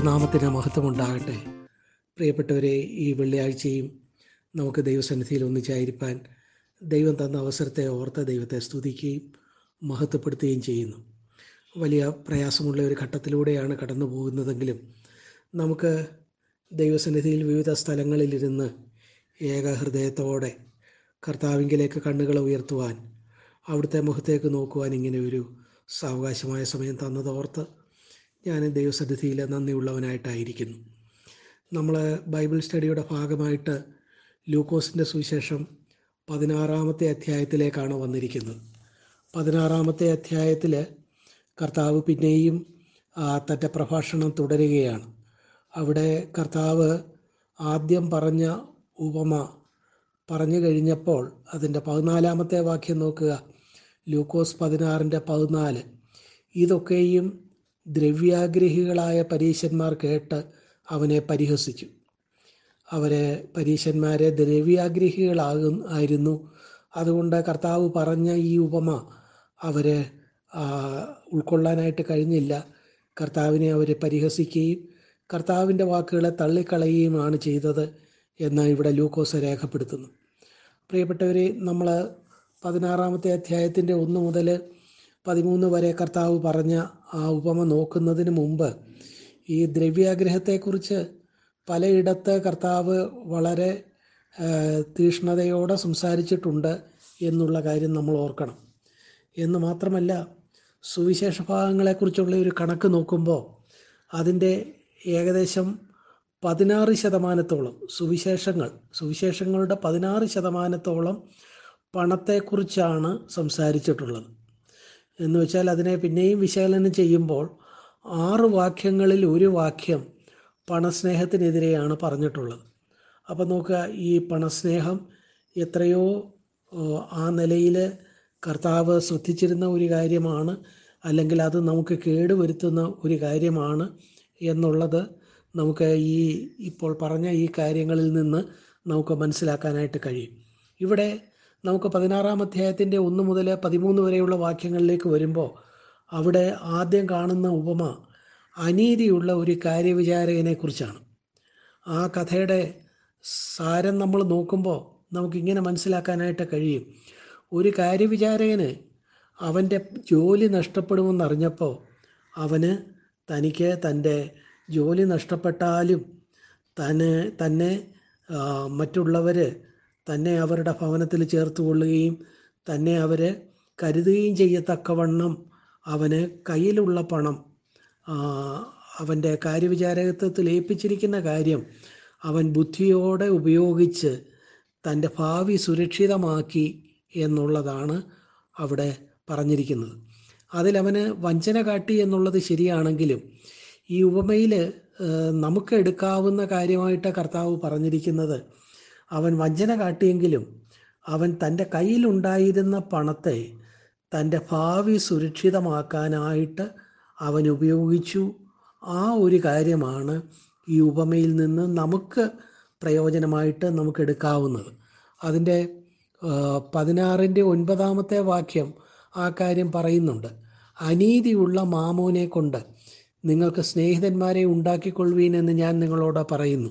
ദൈവനാമത്തിന് മഹത്വമുണ്ടാകട്ടെ. പ്രിയപ്പെട്ടവരെ ഈ വെള്ളിയാഴ്ചയും നമുക്ക് ദൈവസന്നിധിയിൽ ഒന്നിച്ചായിരിക്കാൻ ദൈവം തന്ന അവസരത്തെ ഓർത്ത ദൈവത്തെ സ്തുതിക്കുകയും മഹത്വപ്പെടുത്തുകയും ചെയ്യുന്നു. വലിയ പ്രയാസമുള്ള ഒരു ഘട്ടത്തിലൂടെയാണ് കടന്നു പോകുന്നതെങ്കിലും നമുക്ക് ദൈവസന്നിധിയിൽ വിവിധ സ്ഥലങ്ങളിലിരുന്ന് ഏകഹൃദയത്തോടെ കർത്താവിങ്കിലേക്ക് കണ്ണുകൾ ഉയർത്തുവാൻ അവിടുത്തെ മുഖത്തേക്ക് നോക്കുവാൻ ഇങ്ങനെ ഒരു സാവകാശമായ സമയം തന്നതോർത്ത് ഞാൻ ദൈവസന്നിധിയിൽ നന്ദിയുള്ളവനായിട്ടായിരിക്കുന്നു. നമ്മൾ ബൈബിൾ സ്റ്റഡിയുടെ ഭാഗമായിട്ട് ലൂക്കോസിന്റെ സുവിശേഷം പതിനാറാമത്തെ അധ്യായത്തിലേക്കാണ് വന്നിരിക്കുന്നത്. പതിനാറാമത്തെ അധ്യായത്തിൽ കർത്താവ് പിന്നെയും തന്റെ പ്രഭാഷണം തുടരുകയാണ്. അവിടെ കർത്താവ് ആദ്യം പറഞ്ഞ ഉപമ പറഞ്ഞു കഴിഞ്ഞപ്പോൾ അതിന്റെ പതിനാലാമത്തെ വാക്യം നോക്കുക. ലൂക്കോസ് പതിനാറിന്റെ പതിനാല്. ഇതൊക്കെയും ദ്രവ്യാഗ്രഹികളായ പരീശന്മാർ കേട്ട് അവനെ പരിഹസിച്ചു. അവരെ പരീശന്മാരെ ദ്രവ്യാഗ്രഹികളാകും ആയിരുന്നു. അതുകൊണ്ട് കർത്താവ് പറഞ്ഞ ഈ ഉപമ അവരെ ഉൾക്കൊള്ളാനായിട്ട് കഴിഞ്ഞില്ല. കർത്താവിനെ അവരെ പരിഹസിക്കുകയും കർത്താവിന്റെ വാക്കുകളെ തള്ളിക്കളയുകയുമാണ് ചെയ്തത് എന്ന് ഇവിടെ ലൂക്കോസ് രേഖപ്പെടുത്തുന്നു. പ്രിയപ്പെട്ടവരെ നമ്മൾ പതിനാറാമത്തെ അധ്യായത്തിന്റെ ഒന്ന് മുതൽ പതിമൂന്ന് വരെ കർത്താവ് പറഞ്ഞ ആ ഉപമ നോക്കുന്നതിന് മുമ്പ് ഈ ദ്രവ്യാഗ്രഹത്തെക്കുറിച്ച് പലയിടത്ത് കർത്താവ് വളരെ തീഷ്ണതയോടെ സംസാരിച്ചിട്ടുണ്ട് എന്നുള്ള കാര്യം നമ്മൾ ഓർക്കണം. എന്ന് മാത്രമല്ല സുവിശേഷ ഭാഗങ്ങളെക്കുറിച്ചുള്ള ഒരു കണക്ക് നോക്കുമ്പോൾ അതിന്റെ ഏകദേശം പതിനാറ് ശതമാനത്തോളം സുവിശേഷങ്ങൾ സുവിശേഷങ്ങളുടെ പതിനാറ് ശതമാനത്തോളം പണത്തെക്കുറിച്ചാണ് സംസാരിച്ചിട്ടുള്ളത്. എന്ന് വെച്ചാൽ അതിനെ പിന്നെയും വിശകലനം ചെയ്യുമ്പോൾ ആറ് വാക്യങ്ങളിൽ ഒരു വാക്യം പണസ്നേഹത്തിനെതിരെയാണ് പറഞ്ഞിട്ടുള്ളത്. അപ്പം നോക്കുക ഈ പണസ്നേഹം എത്രയോ ആ നിലയിൽ കർത്താവ് ശ്രദ്ധിച്ചിരുന്ന ഒരു കാര്യമാണ് അല്ലെങ്കിൽ അത് നമുക്ക് കേടുവരുത്തുന്ന ഒരു കാര്യമാണ് എന്നുള്ളത് നമുക്ക് ഈ ഇപ്പോൾ പറഞ്ഞ ഈ കാര്യങ്ങളിൽ നിന്ന് നമുക്ക് മനസ്സിലാക്കാനായിട്ട് കഴിയും. ഇവിടെ നമുക്ക് പതിനാറാം അധ്യായത്തിന്റെ ഒന്ന് മുതൽ പതിമൂന്ന് വരെയുള്ള വാക്യങ്ങളിലേക്ക് വരുമ്പോൾ അവിടെ ആദ്യം കാണുന്ന ഉപമ അനീതിയുള്ള ഒരു കാര്യവിചാരകനെ കുറിച്ചാണ്. ആ കഥയുടെ സാരം നമ്മൾ നോക്കുമ്പോൾ നമുക്കിങ്ങനെ മനസ്സിലാക്കാനായിട്ട് കഴിയും. ഒരു കാര്യവിചാരകന് അവന്റെ ജോലി നഷ്ടപ്പെടുമെന്നറിഞ്ഞപ്പോൾ അവന് തനിക്ക് തന്റെ ജോലി നഷ്ടപ്പെട്ടാലും തന്നെ തന്നെ മറ്റുള്ളവർ തന്നെ അവരുടെ ഭവനത്തിൽ ചേർത്ത് കൊള്ളുകയും തന്നെ അവരെ കരുതുകയും ചെയ്യത്തക്കവണ്ണം അവന് കയ്യിലുള്ള പണം അവന്റെ കാര്യവിചാരകത്വത്തിൽ ഏൽപ്പിച്ചിരിക്കുന്ന കാര്യം അവൻ ബുദ്ധിയോടെ ഉപയോഗിച്ച് തന്റെ ഭാവി സുരക്ഷിതമാക്കി എന്നുള്ളതാണ് അവിടെ പറഞ്ഞിരിക്കുന്നത്. അതിലവന് വഞ്ചന കാട്ടി എന്നുള്ളത് ശരിയാണെങ്കിലും ഈ ഉപമയിൽ നമുക്ക് എടുക്കാവുന്ന കാര്യമായിട്ട് കർത്താവ് പറഞ്ഞിരിക്കുന്നത്. അവൻ വഞ്ചന കാട്ടിയെങ്കിലും അവൻ തന്റെ കയ്യിലുണ്ടായിരുന്ന പണത്തെ തന്റെ ഭാവി സുരക്ഷിതമാക്കാനായിട്ട് അവൻ ഉപയോഗിച്ചു. ആ ഒരു കാര്യമാണ് ഈ ഉപമയിൽ നിന്ന് നമുക്ക് പ്രയോജനമായിട്ട് നമുക്ക് എടുക്കാവുന്നത്. അതിന്റെ പതിനാറിന്റെ ഒൻപതാമത്തെ വാക്യം ആ കാര്യം പറയുന്നുണ്ട്. അനീതിയുള്ള മാമോനെ കൊണ്ട് നിങ്ങൾക്ക് സ്നേഹിതന്മാരെ ഉണ്ടാക്കിക്കൊള്ളുവീൻ എന്ന് ഞാൻ നിങ്ങളോട് പറയുന്നു.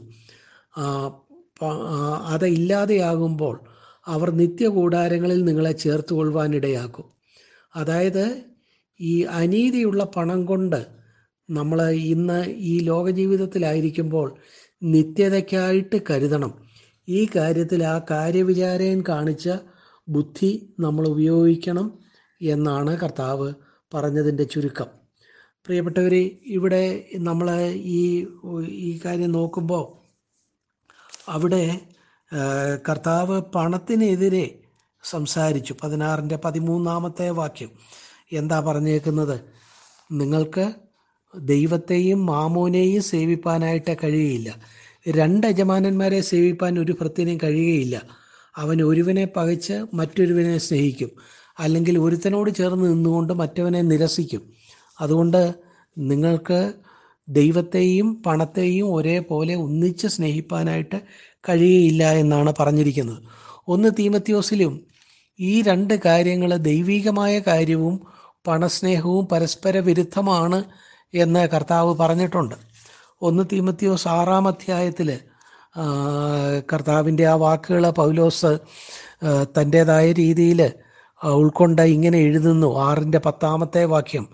അത് ഇല്ലാതെയാകുമ്പോൾ അവർ നിത്യകൂടാരങ്ങളിൽ നിങ്ങളെ ചേർത്ത് കൊള്ളുവാനിടയാക്കും അതായത് ഈ അനീതിയുള്ള പണം കൊണ്ട് നമ്മൾ ഇന്ന് ഈ ലോക ജീവിതത്തിലായിരിക്കുമ്പോൾ നിത്യതയ്ക്കായിട്ട് കരുതണം. ഈ കാര്യത്തിൽ ആ കാര്യവിചാരയൻ കാണിച്ച ബുദ്ധി നമ്മൾ ഉപയോഗിക്കണം എന്നാണ് കർത്താവ് പറഞ്ഞതിന്റെ ചുരുക്കം. പ്രിയപ്പെട്ടവർ ഇവിടെ നമ്മൾ ഈ ഈ കാര്യം നോക്കുമ്പോൾ അവിടെ കർത്താവ് പണത്തിനെതിരെ സംസാരിച്ചു. പതിനാറിന്റെ പതിമൂന്നാമത്തെ വാക്യം. എന്താ പറഞ്ഞേക്കുന്നത്? നിങ്ങൾക്ക് ദൈവത്തെയും മാമോനെയും സേവിപ്പാനായിട്ട് കഴിയുകയില്ല. രണ്ട് യജമാനന്മാരെ സേവിപ്പാൻ ഒരു ഭൃത്തിനും കഴിയുകയില്ല. അവൻ ഒരുവനെ പകച്ച് മറ്റൊരുവനെ സ്നേഹിക്കും. അല്ലെങ്കിൽ ഒരുത്തനോട് ചേർന്ന് നിന്നുകൊണ്ട് മറ്റവനെ നിരസിക്കും. അതുകൊണ്ട് നിങ്ങൾക്ക് ദൈവത്തെയും പണത്തെയും ഒരേപോലെ ഒന്നിച്ച് സ്നേഹിപ്പാനായിട്ട് കഴിയുകയില്ല എന്നാണ് പറഞ്ഞിരിക്കുന്നത്. ഒന്ന് തീമത്യോസിലും ഈ രണ്ട് കാര്യങ്ങൾ ദൈവികമായ കാര്യവും പണസ്നേഹവും പരസ്പര വിരുദ്ധമാണ് എന്ന് കർത്താവ് പറഞ്ഞിട്ടുണ്ട്. ഒന്ന് തീമത്യോസ് ആറാം അധ്യായത്തിൽ കർത്താവിന്റെ ആ വാക്കുകൾ പൗലോസ് തന്റേതായ രീതിയിൽ ഉൾക്കൊണ്ട് ഇങ്ങനെ എഴുതുന്നു. ആറിന്റെ പത്താമത്തെ വാക്യം.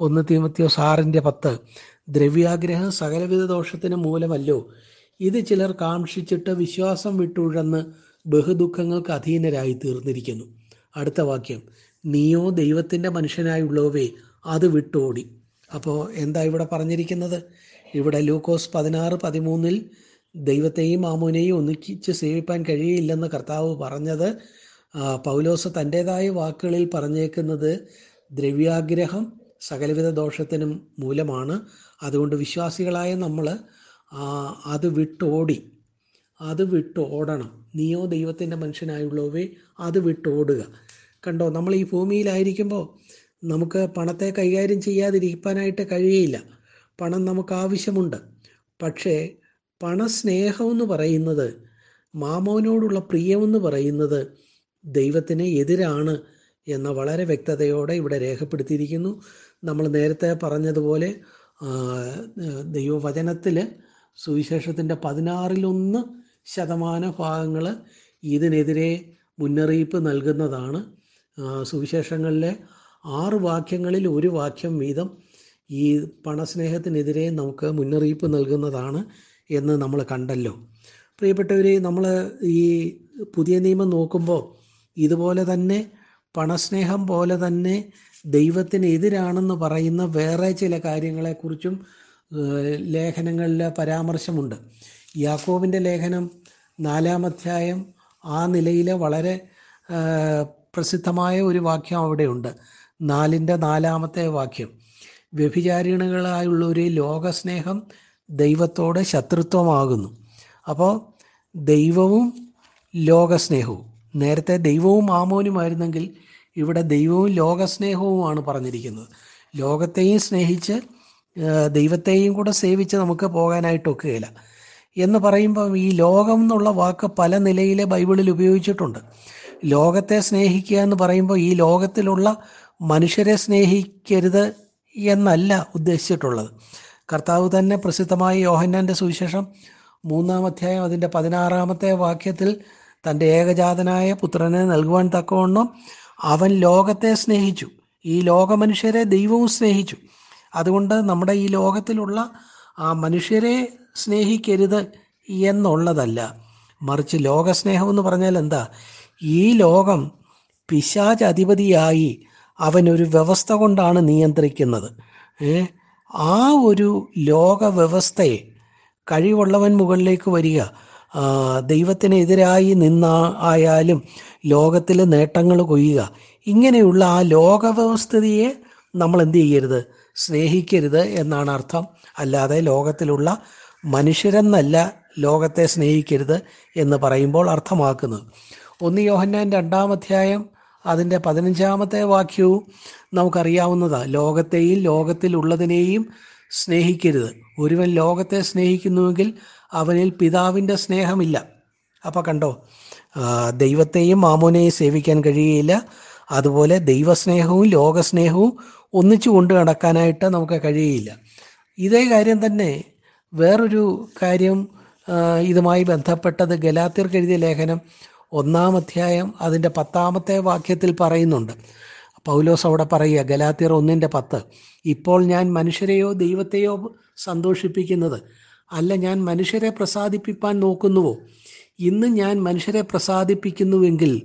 ഒന്ന് തീമത്യോസ് ആറിന്റെ പത്ത്. ദ്രവ്യാഗ്രഹം സകലവിധ ദോഷത്തിന് മൂലമല്ലോ. ഇത് ചിലർ കാക്ഷിച്ചിട്ട് വിശ്വാസം വിട്ടുഴന്ന് ബഹുദുഃഖങ്ങൾക്ക് അധീനരായി തീർന്നിരിക്കുന്നു. അടുത്ത വാക്യം. നീയോ ദൈവത്തിന്റെ മനുഷ്യനായുള്ളവേ അത് വിട്ടോടി. അപ്പോൾ എന്താ ഇവിടെ പറഞ്ഞിരിക്കുന്നത്? ഇവിടെ ലൂക്കോസ് പതിനാറ് പതിമൂന്നിൽ ദൈവത്തെയും മാമൂനെയും ഒന്നിച്ച് സേവിപ്പാൻ കഴിയില്ലെന്ന് കർത്താവ് പറഞ്ഞത് പൗലോസ് തന്റേതായ വാക്കുകളിൽ പറഞ്ഞേക്കുന്നത് ദ്രവ്യാഗ്രഹം സകലവിധ ദോഷത്തിനും മൂലമാണ്. അതുകൊണ്ട് വിശ്വാസികളായ നമ്മൾ അത് വിട്ടോടി. അത് വിട്ടോടണം. നീയോ ദൈവത്തിന്റെ മനുഷ്യനായുള്ളവേ അത് വിട്ടോടുക. കണ്ടോ നമ്മൾ ഈ ഭൂമിയിലായിരിക്കുമ്പോൾ നമുക്ക് പണത്തെ കൈകാര്യം ചെയ്യാതിരിക്കാനായിട്ട് കഴിയില്ല പണം നമുക്ക് ആവശ്യമുണ്ട്. പക്ഷേ പണസ്നേഹമെന്ന് പറയുന്നത് മാമോനോടുള്ള പ്രിയമെന്ന് പറയുന്നത് ദൈവത്തിന് എതിരാണ് എന്ന വളരെ വ്യക്തതയോടെ ഇവിടെ രേഖപ്പെടുത്തിയിരിക്കുന്നു. നമ്മൾ നേരത്തെ പറഞ്ഞതുപോലെ ദൈവവചനത്തിൽ സുവിശേഷത്തിന്റെ പതിനാറിലൊന്ന് ശതമാന ഭാഗങ്ങൾ ഇതിനെതിരെ മുന്നറിയിപ്പ് നൽകുന്നതാണ്. സുവിശേഷങ്ങളിലെ ആറ് വാക്യങ്ങളിൽ ഒരു വാക്യം വീതം ഈ പണസ്നേഹത്തിനെതിരെ നമുക്ക് മുന്നറിയിപ്പ് നൽകുന്നതാണ് എന്ന് നമ്മൾ കണ്ടല്ലോ. പ്രിയപ്പെട്ടവരെ നമ്മൾ ഈ പുതിയ നിയമം നോക്കുമ്പോൾ ഇതുപോലെ തന്നെ പണസ്നേഹം പോലെ തന്നെ ദൈവത്തിന് എതിരാണെന്ന് പറയുന്ന വേറെ ചില കാര്യങ്ങളെക്കുറിച്ചും ലേഖനങ്ങളിൽ പരാമർശമുണ്ട്. യാക്കോബിന്റെ ലേഖനം നാലാം അധ്യായം ആ നിലയിലെ വളരെ പ്രസിദ്ധമായ ഒരു വാക്യം അവിടെയുണ്ട്. നാലിന്റെ നാലാമത്തെ വാക്യം വ്യഭിചാരിണികളായുള്ള ഒരു ലോകസ്നേഹം ദൈവത്തോടെ ശത്രുത്വമാകുന്നു. അപ്പോൾ ദൈവവും ലോകസ്നേഹവും നേരത്തെ ദൈവവും മാമോനുമായിരുന്നെങ്കിൽ ഇവിടെ ദൈവവും ലോകസ്നേഹവുമാണ് പറഞ്ഞിരിക്കുന്നത്. ലോകത്തെയും സ്നേഹിച്ച് ദൈവത്തെയും കൂടെ സേവിച്ച് നമുക്ക് പോകാനായിട്ട് പോകാനായിട്ടൊക്കുകയില്ല. എന്ന് പറയുമ്പം ഈ ലോകം എന്നുള്ള വാക്ക് പല നിലയിലെ ബൈബിളിൽ ഉപയോഗിച്ചിട്ടുണ്ട്. ലോകത്തെ സ്നേഹിക്കുക എന്ന് പറയുമ്പോൾ ഈ ലോകത്തിലുള്ള മനുഷ്യരെ സ്നേഹിക്കരുത് എന്നല്ല ഉദ്ദേശിച്ചിട്ടുള്ളത്. കർത്താവ് തന്നെ പ്രസിദ്ധമായ യോഹന്നാന്റെ സുവിശേഷം മൂന്നാം അധ്യായം അതിന്റെ പതിനാറാമത്തെ വാക്യത്തിൽ തന്റെ ഏകജാതനായ പുത്രനെ നൽകുവാൻ തക്കവണ്ണം അവൻ ലോകത്തെ സ്നേഹിച്ചു. ഈ ലോകമനുഷ്യരെ ദൈവവും സ്നേഹിച്ചു. അതുകൊണ്ട് നമ്മുടെ ഈ ലോകത്തിലുള്ള ആ മനുഷ്യരെ സ്നേഹിക്കരുത് എന്നുള്ളതല്ല. മറിച്ച് ലോകസ്നേഹം എന്ന് പറഞ്ഞാൽ എന്താ? ഈ ലോകം പിശാച് അധിപതിയായി അവനൊരു വ്യവസ്ഥ കൊണ്ടാണ് നിയന്ത്രിക്കുന്നത്. ആ ഒരു ലോക വ്യവസ്ഥയെ കഴിവുള്ളവൻ മുകളിലേക്ക് വരിക. ദൈവത്തിനെതിരായി നിന്ന ആയാലും ലോകത്തിൽ നേട്ടങ്ങൾ കൊയ്യുക. ഇങ്ങനെയുള്ള ആ ലോകവ്യവസ്ഥിതിയെ നമ്മൾ എന്ത് ചെയ്യരുത്? സ്നേഹിക്കരുത് എന്നാണ് അർത്ഥം. അല്ലാതെ ലോകത്തിലുള്ള മനുഷ്യരെന്നല്ല ലോകത്തെ സ്നേഹിക്കരുത് എന്ന് പറയുമ്പോൾ അർത്ഥമാക്കുന്നത്. ഒന്ന് യോഹന്നാൻ രണ്ടാം അധ്യായം അതിന്റെ പതിനഞ്ചാമത്തെ വാക്യവും നമുക്കറിയാവുന്നതാണ് ലോകത്തെയും ലോകത്തിലുള്ളതിനെയും സ്നേഹിക്കരുത്. ഒരുവൻ ലോകത്തെ സ്നേഹിക്കുന്നുവെങ്കിൽ അവനിൽ പിതാവിന്റെ സ്നേഹമില്ല. അപ്പോൾ കണ്ടോ? ദൈവത്തെയും മാമോനെയും സേവിക്കാൻ കഴിയുകയില്ല. അതുപോലെ ദൈവസ്നേഹവും ലോകസ്നേഹവും ഒന്നിച്ചു കൊണ്ട് നടക്കാനായിട്ട് നമുക്ക് കഴിയുകയില്ല. ഇതേ കാര്യം തന്നെ വേറൊരു കാര്യം ഇതുമായി ബന്ധപ്പെട്ടത് ഗലാത്തിർക്ക് എഴുതിയ ലേഖനം ഒന്നാം അധ്യായം അതിന്റെ പത്താമത്തെ വാക്യത്തിൽ പറയുന്നുണ്ട്. പൗലോസ് അവിടെ പറയുക ഗലാത്യർ ഒന്നിന്റെ പത്ത് ഇപ്പോൾ ഞാൻ മനുഷ്യരെയോ ദൈവത്തെയോ സന്തോഷിപ്പിക്കുന്നത്? അല്ല ഞാൻ മനുഷ്യരെ പ്രസാദിപ്പിപ്പാൻ നോക്കുന്നുവോ? ഇന്ന് ഞാൻ മനുഷ്യരെ പ്രസാദിപ്പിക്കുന്നുവെങ്കിൽ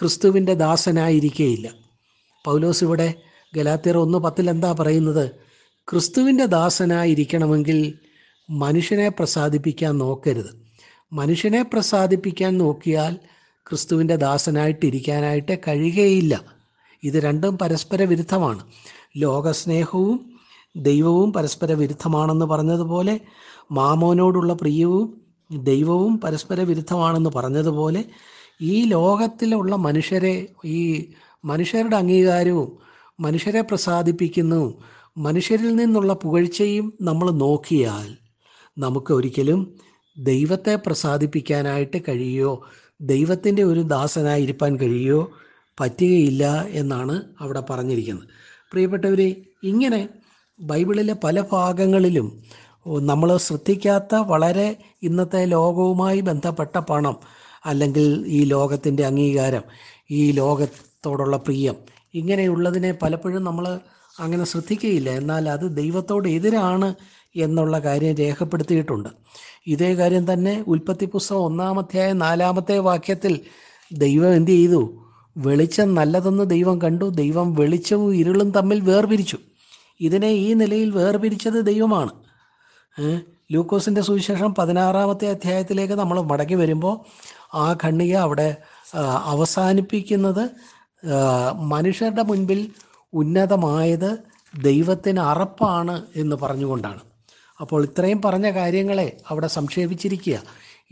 ക്രിസ്തുവിന്റെ ദാസനായിരിക്കേയില്ല. പൗലോസ് ഇവിടെ ഗലാത്തിയർ ഒന്ന് പത്തിൽ എന്താ പറയുന്നത്? ക്രിസ്തുവിന്റെ ദാസനായിരിക്കണമെങ്കിൽ മനുഷ്യനെ പ്രസാദിപ്പിക്കാൻ നോക്കരുത്. മനുഷ്യനെ പ്രസാദിപ്പിക്കാൻ നോക്കിയാൽ ക്രിസ്തുവിന്റെ ദാസനായിട്ടിരിക്കാനായിട്ട് കഴിയുകയില്ല. ഇത് രണ്ടും പരസ്പര വിരുദ്ധമാണ്. ലോകസ്നേഹവും ദൈവവും പരസ്പര വിരുദ്ധമാണെന്ന് പറഞ്ഞതുപോലെ മാമോനോടുള്ള പ്രിയവും ദൈവവും പരസ്പര വിരുദ്ധമാണെന്ന് പറഞ്ഞതുപോലെ ഈ ലോകത്തിലുള്ള മനുഷ്യരെ ഈ മനുഷ്യരുടെ അംഗീകാരവും മനുഷ്യരെ പ്രസാദിപ്പിക്കുന്നതും മനുഷ്യരിൽ നിന്നുള്ള പുകഴ്ചയും നമ്മൾ നോക്കിയാൽ നമുക്ക് ഒരിക്കലും ദൈവത്തെ പ്രസാദിപ്പിക്കാനായിട്ട് കഴിയുകയോ ദൈവത്തിന്റെ ഒരു ദാസനായി ദാസനായിരിക്കാൻ കഴിയുകയോ പറ്റുകയില്ല എന്നാണ് അവിടെ പറഞ്ഞിരിക്കുന്നത്. പ്രിയപ്പെട്ടവരെ ഇങ്ങനെ ബൈബിളിലെ പല ഭാഗങ്ങളിലും നമ്മൾ ശ്രദ്ധിക്കാത്ത വളരെ ഇന്നത്തെ ലോകവുമായി ബന്ധപ്പെട്ട പണം അല്ലെങ്കിൽ ഈ ലോകത്തിന്റെ അംഗീകാരം ഈ ലോകത്തോടുള്ള പ്രിയം ഇങ്ങനെയുള്ളതിനെ പലപ്പോഴും നമ്മൾ അങ്ങനെ ശ്രദ്ധിക്കുകയില്ല എന്നാൽ അത് ദൈവത്തോട് എതിരാണ് എന്നുള്ള കാര്യം രേഖപ്പെടുത്തിയിട്ടുണ്ട്. ഇതേ കാര്യം തന്നെ ഉൽപ്പത്തി പുസ്തകം ഒന്നാമധ്യായ നാലാമത്തെ വാക്യത്തിൽ ദൈവം എന്ത് ചെയ്തു? വെളിച്ചം നല്ലതെന്ന് ദൈവം കണ്ടു. ദൈവം വെളിച്ചവും ഇരുളും തമ്മിൽ വേർപിരിച്ചു. ഇതിനെ ഈ നിലയിൽ വേർപിരിച്ചത് ദൈവമാണ്. ലൂക്കോസിന്റെ സുവിശേഷം പതിനാറാമത്തെ അധ്യായത്തിലേക്ക് നമ്മൾ മടങ്ങി വരുമ്പോൾ ആ ഖണ്ണിക അവിടെ അവസാനിപ്പിക്കുന്നത് മനുഷ്യരുടെ മുൻപിൽ ഉന്നതമായത് ദൈവത്തിന് അറപ്പാണ് എന്ന് പറഞ്ഞുകൊണ്ടാണ്. അപ്പോൾ ഇത്രയും പറഞ്ഞ കാര്യങ്ങളെ അവിടെ സംക്ഷേപിച്ചിരിക്കുക.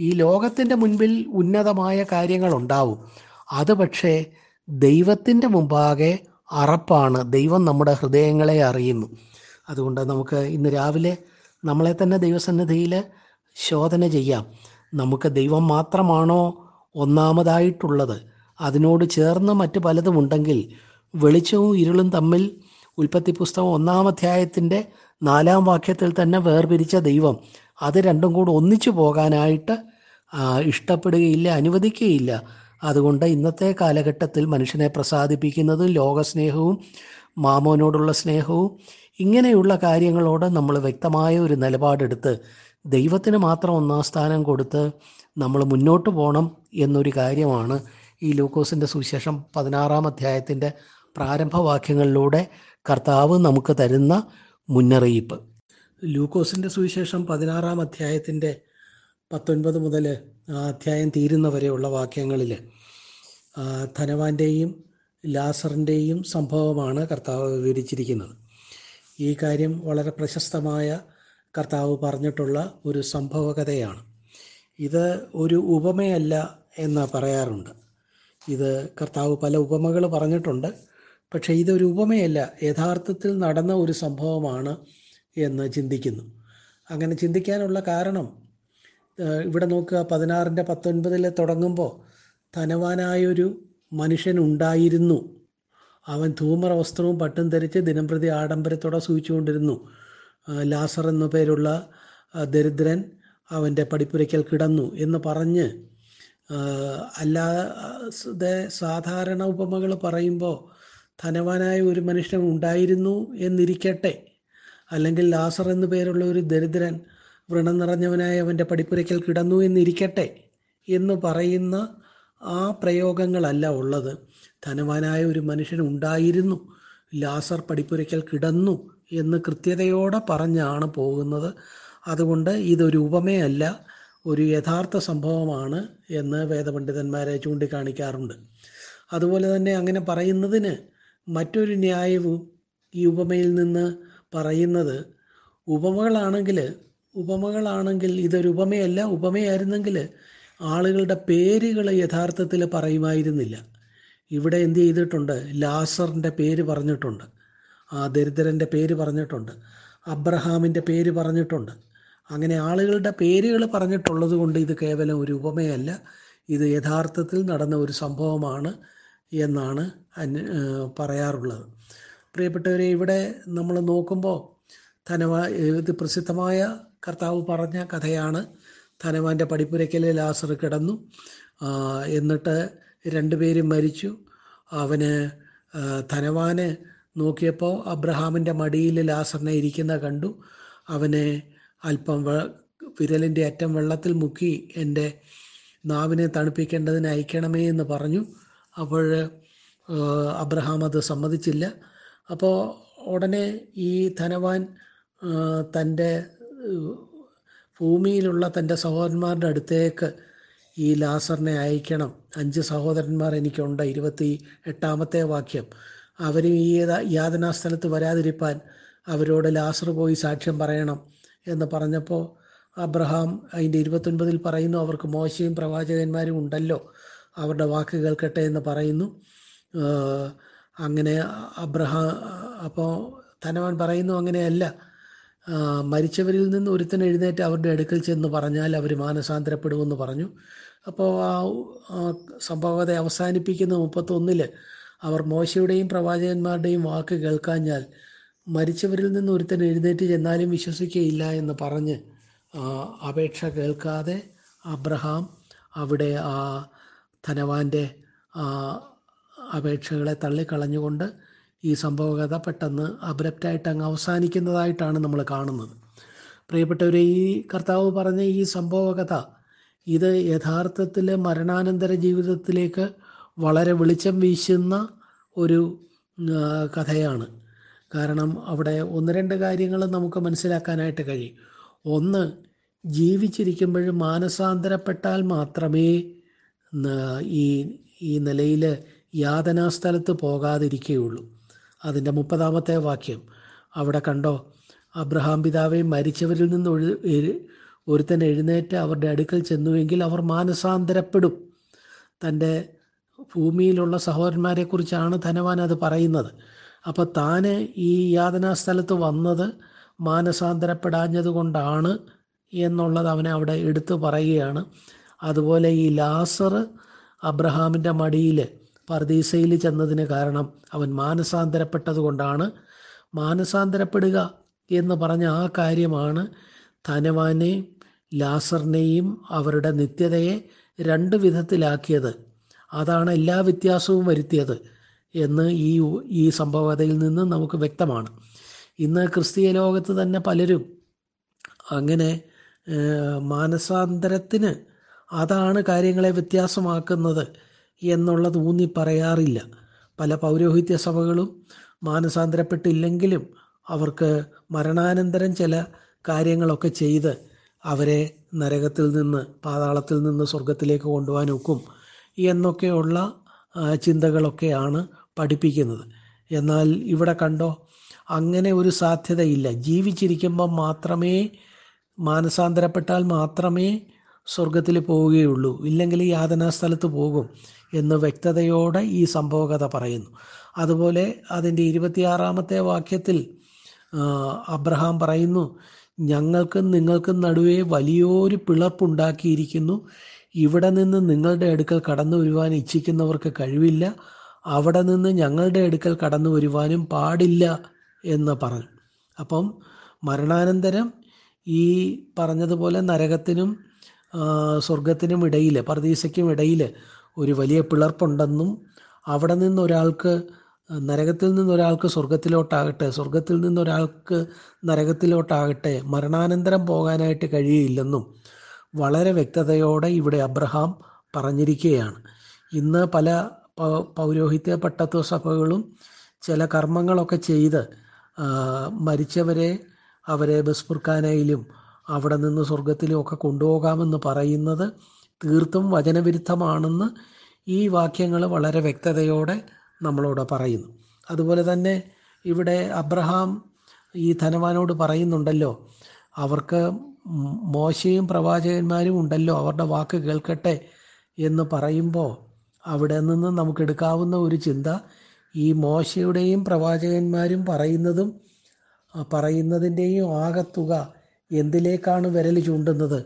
ഈ ലോകത്തിന്റെ മുൻപിൽ ഉന്നതമായ കാര്യങ്ങളുണ്ടാവും. അത് പക്ഷേ ദൈവത്തിന്റെ മുമ്പാകെ അറപ്പാണ്. ദൈവം നമ്മുടെ ഹൃദയങ്ങളെ അറിയുന്നു. അതുകൊണ്ട് നമുക്ക് ഇന്ന് രാവിലെ നമ്മളെ തന്നെ ദൈവസന്നിധിയിൽ ശോധന ചെയ്യാം. നമുക്ക് ദൈവം മാത്രമാണോ ഒന്നാമതായിട്ടുള്ളത്? അതിനോട് ചേർന്ന് മറ്റ് പലതും ഉണ്ടെങ്കിൽ വെളിച്ചവും ഇരുളും തമ്മിൽ ഉൽപ്പത്തി പുസ്തകം ഒന്നാം അധ്യായത്തിന്റെ നാലാം വാക്യത്തിൽ തന്നെ വേർപിരിച്ച ദൈവം അത് രണ്ടും കൂടെ ഒന്നിച്ചു പോകാനായിട്ട് ഇഷ്ടപ്പെടുകയില്ല അനുവദിക്കുകയില്ല. അതുകൊണ്ട് ഇന്നത്തെ കാലഘട്ടത്തിൽ മനുഷ്യനെ പ്രസാദിപ്പിക്കുന്നത് ലോകസ്നേഹവും മാമോനോടുള്ള സ്നേഹവും ഇങ്ങനെയുള്ള കാര്യങ്ങളോട് നമ്മൾ വ്യക്തമായ ഒരു നിലപാടെടുത്ത് ദൈവത്തിന് മാത്രം ഒന്നാം സ്ഥാനം കൊടുത്ത് നമ്മൾ മുന്നോട്ട് പോകണം എന്നൊരു കാര്യമാണ് ഈ ലൂക്കോസിന്റെ സുവിശേഷം പതിനാറാം അധ്യായത്തിന്റെ പ്രാരംഭവാക്യങ്ങളിലൂടെ കർത്താവ് നമുക്ക് തരുന്ന മുന്നറിയിപ്പ്. ലൂക്കോസിന്റെ സുവിശേഷം പതിനാറാം അധ്യായത്തിന്റെ പത്തൊൻപത് മുതൽ ആ അധ്യായം തീരുന്ന വരെയുള്ള വാക്യങ്ങളിൽ ധനവാന്റെയും ലാസറിന്റെയും സംഭവമാണ് കർത്താവ് വിവരിച്ചിരിക്കുന്നത്. ഈ കാര്യം വളരെ പ്രശസ്തമായ കർത്താവ് പറഞ്ഞിട്ടുള്ള ഒരു സംഭവ കഥയാണ് ഇത് ഒരു ഉപമയല്ല എന്ന് പറയാറുണ്ട്. ഇത് കർത്താവ് പല ഉപമകൾ പറഞ്ഞിട്ടുണ്ട്. പക്ഷേ ഇതൊരു ഉപമയല്ല. യഥാർത്ഥത്തിൽ നടന്ന ഒരു സംഭവമാണ് എന്ന് ചിന്തിക്കുന്നു. അങ്ങനെ ചിന്തിക്കാനുള്ള കാരണം ഇവിടെ നോക്കുക. പതിനാറിന്റെ പത്തൊൻപതിൽ തുടങ്ങുമ്പോൾ ധനവാനായൊരു മനുഷ്യനുണ്ടായിരുന്നു. അവൻ ധൂമറ വസ്ത്രവും പട്ടും ധരിച്ച് ദിനംപ്രതി ആഡംബരത്തോടെ സൂചിച്ചുകൊണ്ടിരുന്നു. ലാസർ എന്നു പേരുള്ള ദരിദ്രൻ അവന്റെ പടിപ്പുരയ്ക്കൽ കിടന്നു എന്ന് പറഞ്ഞ് അല്ലാതെ സാധാരണ ഉപമകൾ പറയുമ്പോൾ ധനവാനായ ഒരു മനുഷ്യൻ ഉണ്ടായിരുന്നു എന്നിരിക്കട്ടെ. അല്ലെങ്കിൽ ലാസർ എന്നു പേരുള്ള ഒരു ദരിദ്രൻ വ്രണം നിറഞ്ഞവനായ അവന്റെ പടിപ്പുരയ്ക്കൽ കിടന്നു എന്നിരിക്കട്ടെ എന്ന് പറയുന്ന ആ പ്രയോഗങ്ങളല്ല ഉള്ളത്. ധനവാനായ ഒരു മനുഷ്യൻ ഉണ്ടായിരുന്നു. ലാസർ പടിപ്പുരയ്ക്കൽ കിടന്നു എന്ന് കൃത്യതയോടെ പറഞ്ഞാണ് പോകുന്നത്. അതുകൊണ്ട് ഇതൊരു ഉപമയല്ല ഒരു യഥാർത്ഥ സംഭവമാണ് എന്ന് വേദപണ്ഡിതന്മാരെ ചൂണ്ടിക്കാണിക്കാറുണ്ട്. അതുപോലെ തന്നെ അങ്ങനെ പറയുന്നതിന് മറ്റൊരു ന്യായവും ഈ ഉപമയിൽ നിന്ന് പറയുന്നത് ഉപമകളാണെങ്കിൽ ഉപമകളാണെങ്കിൽ ഇതൊരു ഉപമയല്ല. ഉപമയായിരുന്നെങ്കിൽ ആളുകളുടെ പേരുകൾ യഥാർത്ഥത്തിൽ പറയുമായിരുന്നില്ല. ഇവിടെ എന്ത് ചെയ്തിട്ടുണ്ട്? ലാസറിന്റെ പേര് പറഞ്ഞിട്ടുണ്ട്. ആ ദരിദ്രന്റെ പേര് പറഞ്ഞിട്ടുണ്ട്. അബ്രഹാമിന്റെ പേര് പറഞ്ഞിട്ടുണ്ട്. അങ്ങനെ ആളുകളുടെ പേരുകൾ പറഞ്ഞിട്ടുള്ളത് കൊണ്ട് ഇത് കേവലം ഒരു ഉപമയല്ല. ഇത് യഥാർത്ഥത്തിൽ നടന്ന ഒരു സംഭവമാണ് എന്നാണ് പറയാറുള്ളത്. പ്രിയപ്പെട്ടവരെ ഇവിടെ നമ്മൾ നോക്കുമ്പോൾ ധനവാ ഇത് പ്രസിദ്ധമായ കർത്താവ് പറഞ്ഞ കഥയാണ്. ധനവാന്റെ പടിപ്പുരയ്ക്കൽ ലാസർ കിടന്നു. എന്നിട്ട് രണ്ടുപേരും മരിച്ചു. അവന് ധനവാന് നോക്കിയപ്പോൾ അബ്രഹാമിന്റെ മടിയിൽ ലാസറിനെ ഇരിക്കുന്ന കണ്ടു. അവനെ അല്പം വിരലിന്റെ അറ്റം വെള്ളത്തിൽ മുക്കി എന്റെ നാവിനെ തണുപ്പിക്കേണ്ടതിന് അയക്കണമേ എന്ന് പറഞ്ഞു. അപ്പോൾ അബ്രഹാം അത് സമ്മതിച്ചില്ല. അപ്പോൾ ഉടനെ ഈ ധനവാൻ തന്റെ ഭൂമിയിലുള്ള തന്റെ സഹോദരന്മാരുടെ അടുത്തേക്ക് ഈ ലാസറിനെ അയക്കണം. അഞ്ച് സഹോദരന്മാർ എനിക്കുണ്ട്. ഇരുപത്തി എട്ടാമത്തെ വാക്യം. അവരും ഈ യാതനാസ്ഥലത്ത് വരാതിരിപ്പാൻ അവരോട് ലാസർ പോയി സാക്ഷ്യം പറയണം എന്ന് പറഞ്ഞപ്പോൾ അബ്രഹാം അതിന്റെ ഇരുപത്തൊൻപതിൽ പറയുന്നു അവർക്ക് മോശയും പ്രവാചകന്മാരും ഉണ്ടല്ലോ. അവരുടെ വാക്ക് കേൾക്കട്ടെ എന്ന് പറയുന്നു. അങ്ങനെ അബ്രഹാം അപ്പോൾ തനവൻ പറയുന്നു അങ്ങനെയല്ല. മരിച്ചവരിൽ നിന്ന് ഒരുത്തൻ എഴുന്നേറ്റ് അവരുടെ അടുക്കൽ ചെന്ന് പറഞ്ഞാൽ അവർ മാനസാന്തരപ്പെടുമെന്ന് പറഞ്ഞു. അപ്പോൾ ആ സംഭവത്തെ സംഭവത അവസാനിപ്പിക്കുന്ന മുപ്പത്തൊന്നിൽ അവർ മോശയുടെയും പ്രവാചകന്മാരുടെയും വാക്ക് കേൾക്കാഞ്ഞാൽ മരിച്ചവരിൽ നിന്ന് ഒരുത്തൻ എഴുന്നേറ്റ് ചെന്നാലും വിശ്വസിക്കുകയില്ല എന്ന് പറഞ്ഞ് അപേക്ഷ കേൾക്കാതെ അബ്രഹാം അവിടെ ആ ധനവാന്റെ അപേക്ഷകളെ തള്ളിക്കളഞ്ഞുകൊണ്ട് ഈ സംഭവകഥ പെട്ടെന്ന് അബ്രപ്റ്റായിട്ട് അങ്ങ് അവസാനിക്കുന്നതായിട്ടാണ് നമ്മൾ കാണുന്നത്. പ്രിയപ്പെട്ടവരെ ഈ കർത്താവ് പറഞ്ഞ ഈ സംഭവകഥ ഇത് യഥാർത്ഥത്തിൽ മരണാനന്തര ജീവിതത്തിലേക്ക് വളരെ വെളിച്ചം വീശുന്ന ഒരു കഥയാണ്. കാരണം അവിടെ ഒന്ന് രണ്ട് കാര്യങ്ങൾ നമുക്ക് മനസ്സിലാക്കാനായിട്ട് കഴിയും. ഒന്ന് ജീവിച്ചിരിക്കുമ്പോൾ മാനസാന്തരപ്പെട്ടാൽ മാത്രമേ ഈ ഈ നിലയിൽ യാതനാസ്ഥലത്ത് പോകാതിരിക്കുകയുള്ളൂ. അതിന്റെ മുപ്പതാമത്തെ വാക്യം. അവിടെ കണ്ടോ അബ്രഹാം പിതാവെ മരിച്ചവരിൽ നിന്ന് ഒഴു ഒരുത്തൻ എഴുന്നേറ്റ് അവരുടെ അടുക്കൽ ചെന്നുവെങ്കിൽ അവർ മാനസാന്തരപ്പെടും. തന്റെ ഭൂമിയിലുള്ള സഹോദരന്മാരെക്കുറിച്ചാണ് ധനവാൻ അത് പറയുന്നത്. അപ്പോൾ താന് ഈ യാതനാ സ്ഥലത്ത് വന്നത് മാനസാന്തരപ്പെടാഞ്ഞത് കൊണ്ടാണ് എന്നുള്ളത് അവനെ അവിടെ എടുത്തു പറയുകയാണ്. അതുപോലെ ഈ ലാസർ അബ്രഹാമിന്റെ മടിയിൽ പർദീസയിൽ ചെന്നതിന് കാരണം അവൻ മാനസാന്തരപ്പെട്ടത് കൊണ്ടാണ് മാനസാന്തരപ്പെടുക എന്ന് പറഞ്ഞ ആ കാര്യമാണ് ധനവാനെ ലാസറിനെയും അവരുടെ നിത്യതയെ രണ്ട് വിധത്തിലാക്കിയത്. അതാണ് എല്ലാ വ്യത്യാസവും വരുത്തിയത് എന്ന് ഈ ഈ സംഭവതയിൽ നിന്ന് നമുക്ക് വ്യക്തമാണ്. ഇന്ന് ക്രിസ്തീയ ലോകത്ത് തന്നെ പലരും അങ്ങനെ മാനസാന്തരത്തിന് അതാണ് കാര്യങ്ങളെ വ്യത്യാസമാക്കുന്നത് എന്നുള്ളത് ഊന്നി പറയാറില്ല. പല പൗരോഹിത്യ സഭകളും മാനസാന്തരപ്പെട്ടില്ലെങ്കിലും അവർക്ക് മരണാനന്തരം ചില കാര്യങ്ങളൊക്കെ ചെയ്ത് അവരെ നരകത്തിൽ നിന്ന് പാതാളത്തിൽ നിന്ന് സ്വർഗത്തിലേക്ക് കൊണ്ടുപോകാൻ ഒക്കും എന്നൊക്കെയുള്ള ചിന്തകളൊക്കെയാണ് പഠിപ്പിക്കുന്നത്. എന്നാൽ ഇവിടെ കണ്ടോ അങ്ങനെ ഒരു സാധ്യതയില്ല. ജീവിച്ചിരിക്കുമ്പം മാത്രമേ മാനസാന്തരപ്പെട്ടാൽ മാത്രമേ സ്വർഗത്തിൽ പോവുകയുള്ളൂ. ഇല്ലെങ്കിൽ യാതനാ സ്ഥലത്ത് പോകും. എന്ന് വ്യക്തതയോടെ ഈ സംഭവകഥ പറയുന്നു. അതുപോലെ അതിന്റെ ഇരുപത്തിയാറാമത്തെ വാക്യത്തിൽ അബ്രഹാം പറയുന്നു ഞങ്ങൾക്കും നിങ്ങൾക്കും നടുവേ വലിയൊരു പിളർപ്പുണ്ടാക്കിയിരിക്കുന്നു. ഇവിടെ നിന്ന് നിങ്ങളുടെ അടുക്കൽ കടന്നു വരുവാൻ ഇച്ഛിക്കുന്നവർക്ക് കഴിവില്ല. അവിടെ നിന്ന് ഞങ്ങളുടെ അടുക്കൽ കടന്നു വരുവാനും പാടില്ല എന്ന് പറഞ്ഞു. അപ്പം മരണാനന്തരം ഈ പറഞ്ഞതുപോലെ നരകത്തിനും സ്വർഗത്തിനും ഇടയിൽ പർദീസയ്ക്കും ഇടയിൽ ഒരു വലിയ പിളർപ്പുണ്ടെന്നും അവിടെ നിന്ന് ഒരാൾക്ക് നരകത്തിൽ നിന്നൊരാൾക്ക് സ്വർഗത്തിലോട്ടാകട്ടെ സ്വർഗത്തിൽ നിന്നൊരാൾക്ക് നരകത്തിലോട്ടാകട്ടെ മരണാനന്തരം പോകാനായിട്ട് കഴിയില്ലെന്നും വളരെ വ്യക്തതയോടെ ഇവിടെ അബ്രഹാം പറഞ്ഞിരിക്കുകയാണ്. ഇന്ന് പല പൗരോഹിത്യ പട്ടത്വ സഭകളും ചില കർമ്മങ്ങളൊക്കെ ചെയ്ത് മരിച്ചവരെ അവരെ ബസ്ഫുർഖാനയിലും അവിടെ നിന്ന് സ്വർഗത്തിലും ഒക്കെ കൊണ്ടുപോകാമെന്ന് പറയുന്നത് തീർത്തും വചനവിരുദ്ധമാണെന്ന് ഈ വാക്യങ്ങൾ വളരെ വ്യക്തതയോടെ നമ്മളോട് പറയുന്നു. അതുപോലെ തന്നെ ഇവിടെ അബ്രഹാം ഈ ധനവാനോട് പറയുന്നുണ്ടല്ലോ അവർക്ക് മോശയും പ്രവാചകന്മാരും ഉണ്ടല്ലോ അവരുടെ വാക്ക് കേൾക്കട്ടെ എന്ന് പറയുമ്പോൾ അവിടെ നിന്ന് നമുക്കെടുക്കാവുന്ന ഒരു ചിന്ത ഈ മോശയുടെയും പ്രവാചകന്മാരും പറയുന്നതും പറയുന്നതിന്റെയും ആകത്തുക എന്തിലേക്കാണ് വിരൽ ചൂണ്ടുന്നത്?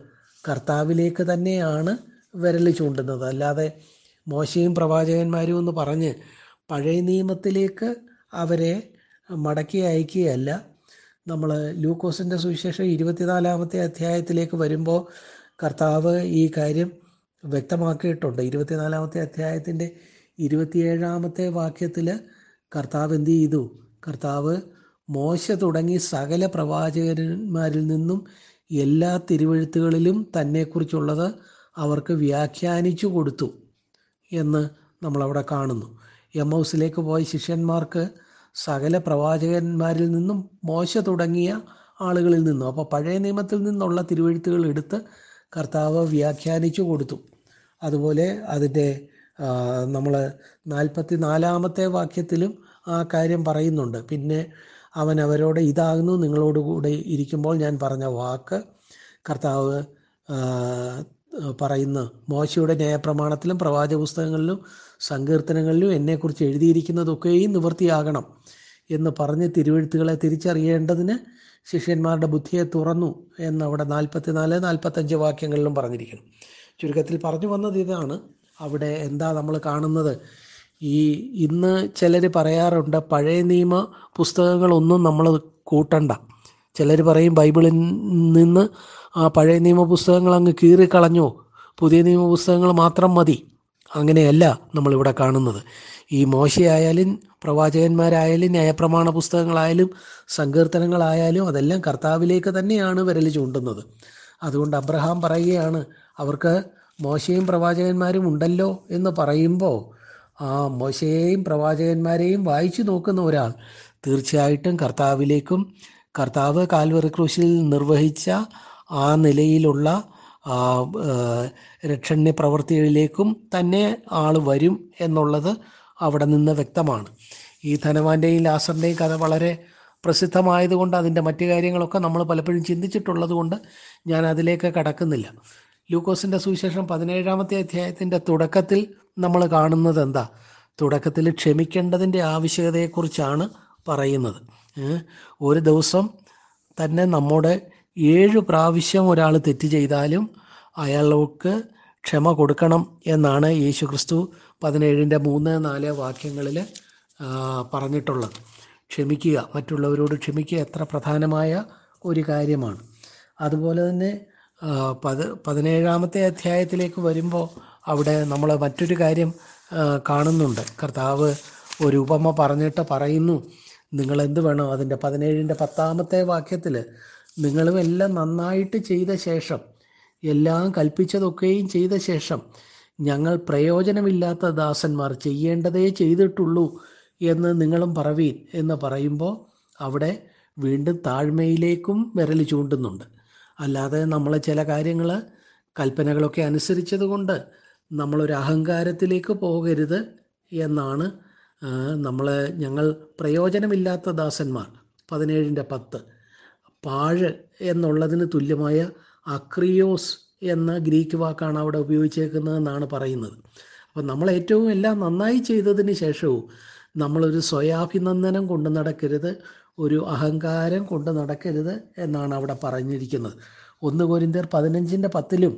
കർത്താവിലേക്ക് തന്നെയാണ് വിരൽ ചൂണ്ടുന്നത്. അല്ലാതെ മോശയും പ്രവാചകന്മാരും എന്ന് പറഞ്ഞ് പഴയ നിയമത്തിലേക്ക് അവരെ മടക്കി അയക്കുകയല്ല. നമ്മൾ ലൂക്കോസിന്റെ സുവിശേഷം ഇരുപത്തിനാലാമത്തെ അധ്യായത്തിലേക്ക് വരുമ്പോൾ കർത്താവ് ഈ കാര്യം വ്യക്തമാക്കിയിട്ടുണ്ട്. ഇരുപത്തിനാലാമത്തെ അധ്യായത്തിന്റെ ഇരുപത്തിയേഴാമത്തെ വാക്യത്തിൽ കർത്താവ് എന്ത് ചെയ്തു? കർത്താവ് മോശ തുടങ്ങി സകല പ്രവാചകന്മാരിൽ നിന്നും എല്ലാ തിരുവഴുത്തുകളിലും തന്നെക്കുറിച്ചുള്ളത് അവർക്ക് വ്യാഖ്യാനിച്ചു കൊടുത്തു എന്ന് നമ്മളവിടെ കാണുന്നു. എം ഹൗസിലേക്ക് പോയ ശിഷ്യന്മാർക്ക് സകല പ്രവാചകന്മാരിൽ നിന്നും മോശ തുടങ്ങിയ ആളുകളിൽ നിന്നും അപ്പോൾ പഴയ നിയമത്തിൽ നിന്നുള്ള തിരുവഴുത്തുകൾ എടുത്ത് കർത്താവ് വ്യാഖ്യാനിച്ചു കൊടുത്തു. അതുപോലെ അതിന്റെ നമ്മൾ നാൽപ്പത്തി നാലാമത്തെ വാക്യത്തിലും ആ കാര്യം പറയുന്നുണ്ട്. പിന്നെ അവൻ അവരോട് ഇതാകുന്നു നിങ്ങളോട് കൂടെ ഇരിക്കുമ്പോൾ ഞാൻ പറഞ്ഞ വാക്ക് കർത്താവ് പറയുന്നു. മോശയുടെ ന്യായപ്രമാണത്തിലും പ്രവാച പുസ്തകങ്ങളിലും സങ്കീർത്തനങ്ങളിലും എന്നെക്കുറിച്ച് എഴുതിയിരിക്കുന്നതൊക്കെയും നിവൃത്തിയാകണം എന്ന് പറഞ്ഞ് തിരുവഴുത്തുകളെ തിരിച്ചറിയേണ്ടതിന് ശിഷ്യന്മാരുടെ ബുദ്ധിയെ തുറന്നു എന്നവിടെ നാൽപ്പത്തിനാല് നാൽപ്പത്തഞ്ച് വാക്യങ്ങളിലും പറഞ്ഞിരിക്കുന്നു. ചുരുക്കത്തിൽ പറഞ്ഞു വന്നത് ഇതാണ്. അവിടെ എന്താ നമ്മൾ കാണുന്നത്? ഈ ഇന്ന് ചിലർ പറയാറുണ്ട് പഴയ നിയമ പുസ്തകങ്ങളൊന്നും നമ്മൾ കൂട്ടണ്ട. ചിലർ പറയും ബൈബിളിൽ നിന്ന് ആ പഴയ നിയമ പുസ്തകങ്ങൾ അങ്ങ് കീറിക്കളഞ്ഞോ പുതിയ നിയമ പുസ്തകങ്ങൾ മാത്രം മതി. അങ്ങനെയല്ല നമ്മളിവിടെ കാണുന്നത്. ഈ മോശയായാലും പ്രവാചകന്മാരായാലും ന്യായപ്രമാണ പുസ്തകങ്ങളായാലും സങ്കീർത്തനങ്ങളായാലും അതെല്ലാം കർത്താവിലേക്ക് തന്നെയാണ് വിരൽ ചൂണ്ടുന്നത്. അതുകൊണ്ട് അബ്രഹാം പറയുകയാണ് അവർക്ക് മോശയും പ്രവാചകന്മാരും ഉണ്ടല്ലോ എന്ന് പറയുമ്പോൾ ആ മോശയെയും പ്രവാചകന്മാരെയും വായിച്ചു നോക്കുന്ന ഒരാൾ തീർച്ചയായിട്ടും കർത്താവിലേക്കും കർത്താവ് കാൽവറി ക്രൂശിൽ നിർവഹിച്ച ആ നിലയിലുള്ള രക്ഷണ്യ പ്രവൃത്തികളിലേക്കും തന്നെ ആൾ വരും എന്നുള്ളത് അവിടെ നിന്ന് വ്യക്തമാണ്. ഈ ധനവാന്റെയും ലാസറിന്റെയും കഥ വളരെ പ്രസിദ്ധമായതുകൊണ്ട് അതിന്റെ മറ്റു കാര്യങ്ങളൊക്കെ നമ്മൾ പലപ്പോഴും ചിന്തിച്ചിട്ടുള്ളത് കൊണ്ട് ഞാൻ അതിലേക്ക് കടക്കുന്നില്ല. ലൂക്കോസിന്റെ സുവിശേഷം പതിനേഴാമത്തെ അധ്യായത്തിന്റെ തുടക്കത്തിൽ നമ്മൾ കാണുന്നത് എന്താ? തുടക്കത്തിൽ ക്ഷമിക്കേണ്ടതിന്റെ ആവശ്യകതയെക്കുറിച്ചാണ് പറയുന്നത്. ഒരു ദിവസം തന്നെ നമ്മുടെ ഏഴ് പ്രാവശ്യം ഒരാൾ തെറ്റ് ചെയ്താലും അയാൾക്ക് ക്ഷമ കൊടുക്കണം എന്നാണ് യേശു ക്രിസ്തു പതിനേഴിന്റെ മൂന്ന് നാല് വാക്യങ്ങളിൽ പറഞ്ഞിട്ടുള്ളത്. ക്ഷമിക്കുക. മറ്റുള്ളവരോട് ക്ഷമിക്കുക എത്ര പ്രധാനമായ ഒരു കാര്യമാണ്. അതുപോലെ തന്നെ പത് പതിനേഴാമത്തെ അധ്യായത്തിലേക്ക് വരുമ്പോൾ അവിടെ നമ്മൾ മറ്റൊരു കാര്യം കാണുന്നുണ്ട്. കർത്താവ് ഒരു ഉപമ പറഞ്ഞിട്ട് പറയുന്നു നിങ്ങൾ എന്ത് വേണോ അതിന്റെ പതിനേഴിന്റെ പത്താമത്തെ വാക്യത്തിൽ നിങ്ങളും എല്ലാം നന്നായിട്ട് ചെയ്ത ശേഷം എല്ലാം കൽപ്പിച്ചതൊക്കെയും ചെയ്ത ശേഷം ഞങ്ങൾ പ്രയോജനമില്ലാത്ത ദാസന്മാർ ചെയ്യേണ്ടതേ ചെയ്തിട്ടുള്ളൂ എന്ന് നിങ്ങളും പറവീൻ എന്ന് പറയുമ്പോൾ അവിടെ വീണ്ടും താഴ്മയിലേക്കും വിരൽ ചൂണ്ടുന്നുണ്ട്. അല്ലാതെ നമ്മൾ ചില കാര്യങ്ങൾ കൽപ്പനകളൊക്കെ അനുസരിച്ചത് കൊണ്ട് നമ്മളൊരു അഹങ്കാരത്തിലേക്ക് പോകരുത് എന്നാണ് നമ്മൾ ഞങ്ങൾ പ്രയോജനമില്ലാത്ത ദാസന്മാർ. പതിനേഴിന്റെ പത്ത്. പാഴ് എന്നുള്ളതിന് തുല്യമായ അക്രിയോസ് എന്ന ഗ്രീക്ക് വാക്കാണ് അവിടെ ഉപയോഗിച്ചേക്കുന്നതെന്നാണ് പറയുന്നത്. അപ്പം നമ്മൾ ഏറ്റവും എല്ലാം നന്നായി ചെയ്തതിന് ശേഷവും നമ്മളൊരു സ്വയാഭിനന്ദനം കൊണ്ട് നടക്കരുത്. ഒരു അഹങ്കാരം കൊണ്ട് നടക്കരുത് എന്നാണ് അവിടെ പറഞ്ഞിരിക്കുന്നത്. ഒന്ന് കോരിന്തർ പതിനഞ്ചിന്റെ പത്തിലും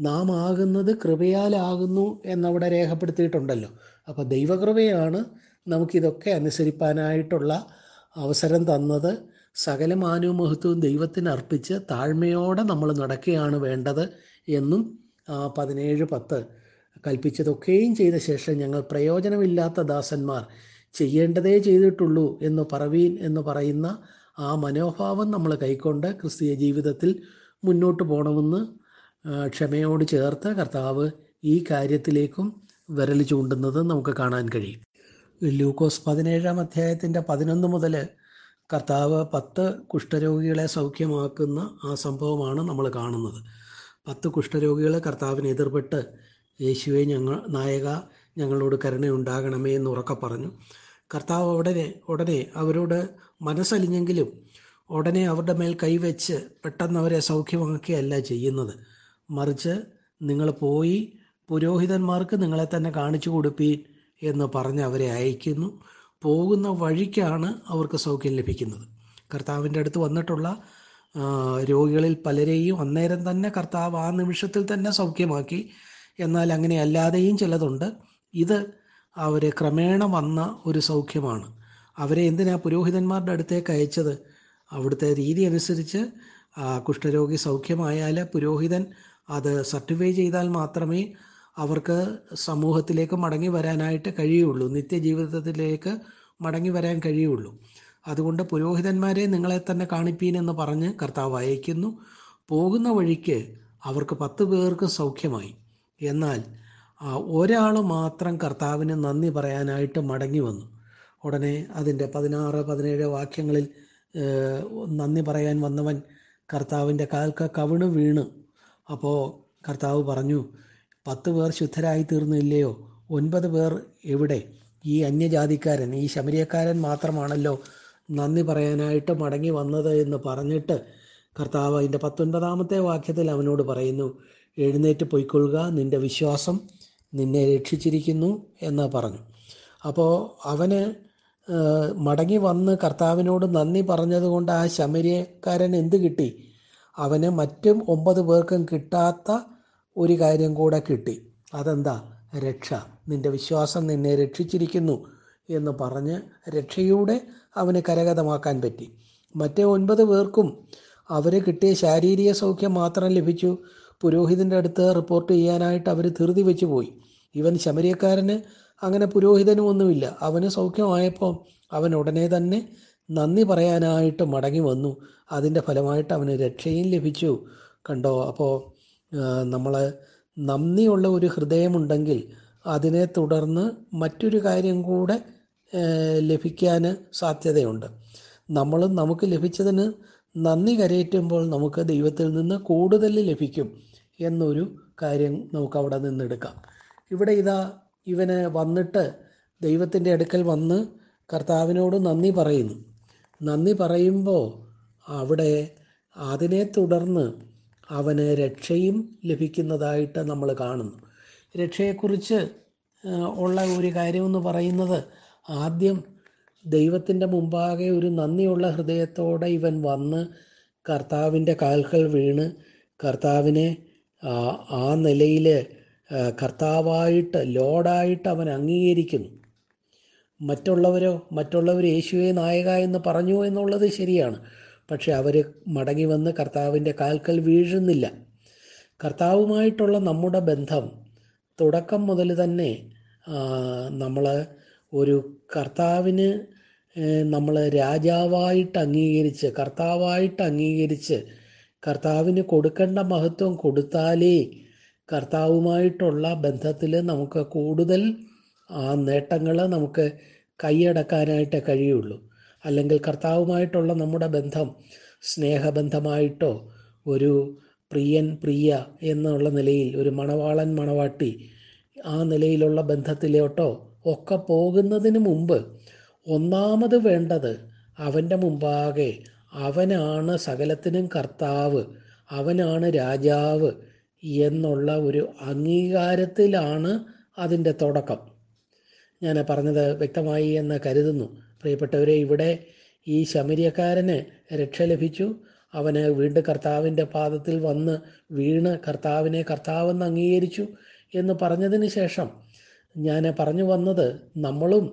നാം ആകുന്നത് കൃപയാലാകുന്നു എന്നവിടെ രേഖപ്പെടുത്തിയിട്ടുണ്ടല്ലോ. അപ്പോൾ ദൈവകൃപയാണ് നമുക്കിതൊക്കെ അനുസരിപ്പാനായിട്ടുള്ള അവസരം തന്നത്. സകല മാനവും മഹത്വവും ദൈവത്തിന് അർപ്പിച്ച് താഴ്മയോടെ നമ്മൾ നടക്കുകയാണ് വേണ്ടത് എന്നും പതിനേഴ് പത്ത് കൽപ്പിച്ചതൊക്കെയും ചെയ്ത ശേഷം ഞങ്ങൾ പ്രയോജനമില്ലാത്ത ദാസന്മാർ ചെയ്യേണ്ടതേ ചെയ്തിട്ടുള്ളൂ എന്ന് പറവീൻ എന്ന് പറയുന്ന ആ മനോഭാവം നമ്മൾ കൈക്കൊണ്ട് ക്രിസ്തീയ ജീവിതത്തിൽ മുന്നോട്ട് പോകണമെന്ന് ക്ഷമയോട് ചേർത്ത് കർത്താവ് ഈ കാര്യത്തിലേക്കും വിരൽ ചൂണ്ടുന്നത് നമുക്ക് കാണാൻ കഴിയും. ലൂക്കോസ് പതിനേഴാം അധ്യായത്തിന്റെ പതിനൊന്ന് മുതൽ കർത്താവ് പത്ത് കുഷ്ഠരോഗികളെ സൗഖ്യമാക്കുന്ന ആ സംഭവമാണ് നമ്മൾ കാണുന്നത്. പത്ത് കുഷ്ഠരോഗികളെ കർത്താവിനെ എതിർപ്പെട്ട് യേശുവെ ഞങ്ങൾ നായക ഞങ്ങളോട് കരുണയുണ്ടാകണമേ എന്ന് ഉറക്കെ പറഞ്ഞു. കർത്താവ് ഉടനെ ഉടനെ അവരോട് മനസ്സലിഞ്ഞെങ്കിലും ഉടനെ അവരുടെ മേൽ കൈവച്ച് പെട്ടെന്ന് അവരെ സൗഖ്യമാക്കിയല്ല ചെയ്യുന്നത്. മറിച്ച് നിങ്ങൾ പോയി പുരോഹിതന്മാർക്ക് നിങ്ങളെ തന്നെ കാണിച്ചു കൊടുപ്പീൻ എന്ന് പറഞ്ഞ് അവരെ അയക്കുന്നു. പോകുന്ന വഴിക്കാണ് അവർക്ക് സൗഖ്യം ലഭിക്കുന്നത്. കർത്താവിന്റെ അടുത്ത് വന്നിട്ടുള്ള രോഗികളിൽ പലരെയും അന്നേരം തന്നെ കർത്താവ് ആ നിമിഷത്തിൽ തന്നെ സൗഖ്യമാക്കി. എന്നാൽ അങ്ങനെ അല്ലാതെയും ചിലതുണ്ട്. ഇത് അവരെ ക്രമേണ വന്ന ഒരു സൗഖ്യമാണ്. അവരെ എന്തിനാ പുരോഹിതന്മാരുടെ അടുത്തേക്ക് അയച്ചത്? അവിടുത്തെ രീതി അനുസരിച്ച് കുഷ്ഠരോഗി സൗഖ്യമായാൽ പുരോഹിതൻ അത് സർട്ടിഫൈ ചെയ്താൽ മാത്രമേ അവർക്ക് സമൂഹത്തിലേക്ക് മടങ്ങി വരാനായിട്ട് കഴിയുള്ളൂ. നിത്യജീവിതത്തിലേക്ക് മടങ്ങി വരാൻ കഴിയുള്ളൂ. അതുകൊണ്ട് പുരോഹിതന്മാരെ നിങ്ങളെ തന്നെ കാണിപ്പീനെന്ന് പറഞ്ഞ് കർത്താവ് അയക്കുന്നു. പോകുന്ന വഴിക്ക് അവർക്ക് പത്ത് പേർക്ക് സൗഖ്യമായി. എന്നാൽ ഒരാൾ മാത്രം കർത്താവിന് നന്ദി പറയാനായിട്ട് മടങ്ങി വന്നു. ഉടനെ അതിന്റെ പതിനാറ് പതിനേഴ് വാക്യങ്ങളിൽ നന്ദി പറയാൻ വന്നവൻ കർത്താവിന്റെ കാൽക്ക കവിണ് വീണ്. അപ്പോൾ കർത്താവ് പറഞ്ഞു പത്ത് പേർ ശുദ്ധരായി തീർന്നില്ലയോ? ഒൻപത് പേർ എവിടെ? ഈ അന്യജാതിക്കാരൻ ഈ ശമരിയക്കാരൻ മാത്രമാണല്ലോ നന്ദി പറയാനായിട്ട് മടങ്ങി വന്നത് എന്ന് പറഞ്ഞിട്ട് കർത്താവ് അതിന്റെ പത്തൊൻപതാമത്തെ വാക്യത്തിൽ അവനോട് പറയുന്നു എഴുന്നേറ്റ് പൊയ്ക്കൊള്ളുക നിന്റെ വിശ്വാസം നിന്നെ രക്ഷിച്ചിരിക്കുന്നു എന്ന് പറഞ്ഞു. അപ്പോൾ അവന് മടങ്ങി വന്ന് കർത്താവിനോട് നന്ദി പറഞ്ഞതുകൊണ്ട് ആ ശമരിയക്കാരൻ എന്ത് കിട്ടി? അവന് മറ്റും ഒമ്പത് പേർക്കും കിട്ടാത്ത ഒരു കാര്യം കൂടെ കിട്ടി. അതെന്താ? രക്ഷ. നിന്റെ വിശ്വാസം നിന്നെ രക്ഷിച്ചിരിക്കുന്നു എന്ന് പറഞ്ഞ് രക്ഷയൂടെ അവന് കരഗതമാക്കാൻ പറ്റി. മറ്റേ ഒൻപത് പേർക്കും അവരെ കിട്ടിയ ശാരീരിക സൗഖ്യം മാത്രം ലഭിച്ചു. പുരോഹിതന്റെ അടുത്ത് റിപ്പോർട്ട് ചെയ്യാനായിട്ട് അവർ ധൃതി വെച്ച് പോയി. ഇവൻ ശമരിയക്കാരന് അങ്ങനെ പുരോഹിതനും ഒന്നുമില്ല. അവന് സൗഖ്യമായപ്പോൾ അവൻ ഉടനെ തന്നെ നന്ദി പറയാനായിട്ട് മടങ്ങി വന്നു. അതിന്റെ ഫലമായിട്ട് അവന് രക്ഷയും ലഭിച്ചു. കണ്ടോ? അപ്പോൾ നമ്മൾ നന്ദിയുള്ള ഒരു ഹൃദയമുണ്ടെങ്കിൽ അതിനെ തുടർന്ന് മറ്റൊരു കാര്യം കൂടെ ലഭിക്കാൻ സാധ്യതയുണ്ട്. നമ്മൾ നമുക്ക് ലഭിച്ചതിന് നന്ദി കരയേറ്റുമ്പോൾ നമുക്ക് ദൈവത്തിൽ നിന്ന് കൂടുതൽ ലഭിക്കും എന്നൊരു കാര്യം നമുക്ക് അവിടെ നിന്നെടുക്കാം. ഇവിടെ ഇതാ ഇവന് വന്നിട്ട് ദൈവത്തിന്റെ അടുക്കൽ വന്ന് കർത്താവിനോട് നന്ദി പറയുന്നു. നന്ദി പറയുമ്പോൾ അവിടെ അതിനെ തുടർന്ന് അവന് രക്ഷയും ലഭിക്കുന്നതായിട്ട് നമ്മൾ കാണുന്നു. രക്ഷയെക്കുറിച്ച് ഉള്ള ഒരു കാര്യമെന്ന് പറയുന്നത് ആദ്യം ദൈവത്തിന്റെ മുമ്പാകെ ഒരു നന്ദിയുള്ള ഹൃദയത്തോടെ ഇവൻ വന്ന് കർത്താവിന്റെ കാൽകൾ വീണ് കർത്താവിനെ ആ നിലയിൽ കർത്താവായിട്ട് ലോഡായിട്ട് അവൻ അംഗീകരിക്കുന്നു. മറ്റുള്ളവരോ മറ്റുള്ളവർ യേശുവെ നായക എന്ന് പറഞ്ഞു എന്നുള്ളത് ശരിയാണ്. പക്ഷെ അവർ മടങ്ങി വന്ന് കർത്താവിന്റെ കാൽക്കൽ വീഴുന്നില്ല. കർത്താവുമായിട്ടുള്ള നമ്മുടെ ബന്ധം തുടക്കം മുതൽ തന്നെ നമ്മൾ ഒരു കർത്താവിന് നമ്മൾ രാജാവായിട്ട് അംഗീകരിച്ച് കർത്താവായിട്ട് അംഗീകരിച്ച് കർത്താവിന് കൊടുക്കേണ്ട മഹത്വം കൊടുത്താലേ കർത്താവുമായിട്ടുള്ള ബന്ധത്തിൽ നമുക്ക് കൂടുതൽ ആ നേട്ടങ്ങൾ നമുക്ക് കൈയടക്കാനായിട്ട് കഴിയുള്ളൂ. അല്ലെങ്കിൽ കർത്താവുമായിട്ടുള്ള നമ്മുടെ ബന്ധം സ്നേഹബന്ധമായിട്ടോ ഒരു പ്രിയൻ പ്രിയ എന്നുള്ള നിലയിൽ ഒരു മണവാളൻ മണവാട്ടി ആ നിലയിലുള്ള ബന്ധത്തിലോട്ടോ ഒക്കെ പോകുന്നതിന് മുമ്പ് ഒന്നാമത് വേണ്ടത് അവന്റെ മുമ്പാകെ അവനാണ് സകലത്തിനും കർത്താവ് അവനാണ് രാജാവ് എന്നുള്ള ഒരു അംഗീകാരത്തിലാണ് അതിന്റെ തുടക്കം. ഞാൻ പറഞ്ഞത് വ്യക്തമായി എന്ന് കരുതുന്നു. പ്രിയപ്പെട്ടവരെ ഇവിടെ ഈ ശമരിയക്കാരന് രക്ഷ ലഭിച്ചു. അവന് വീണ്ടും കർത്താവിന്റെ പാദത്തിൽ വന്ന് വീണ് കർത്താവിനെ കർത്താവെന്ന് അംഗീകരിച്ചു എന്ന് പറഞ്ഞതിന് ശേഷം ഞാൻ പറഞ്ഞു വന്നത് നമ്മളും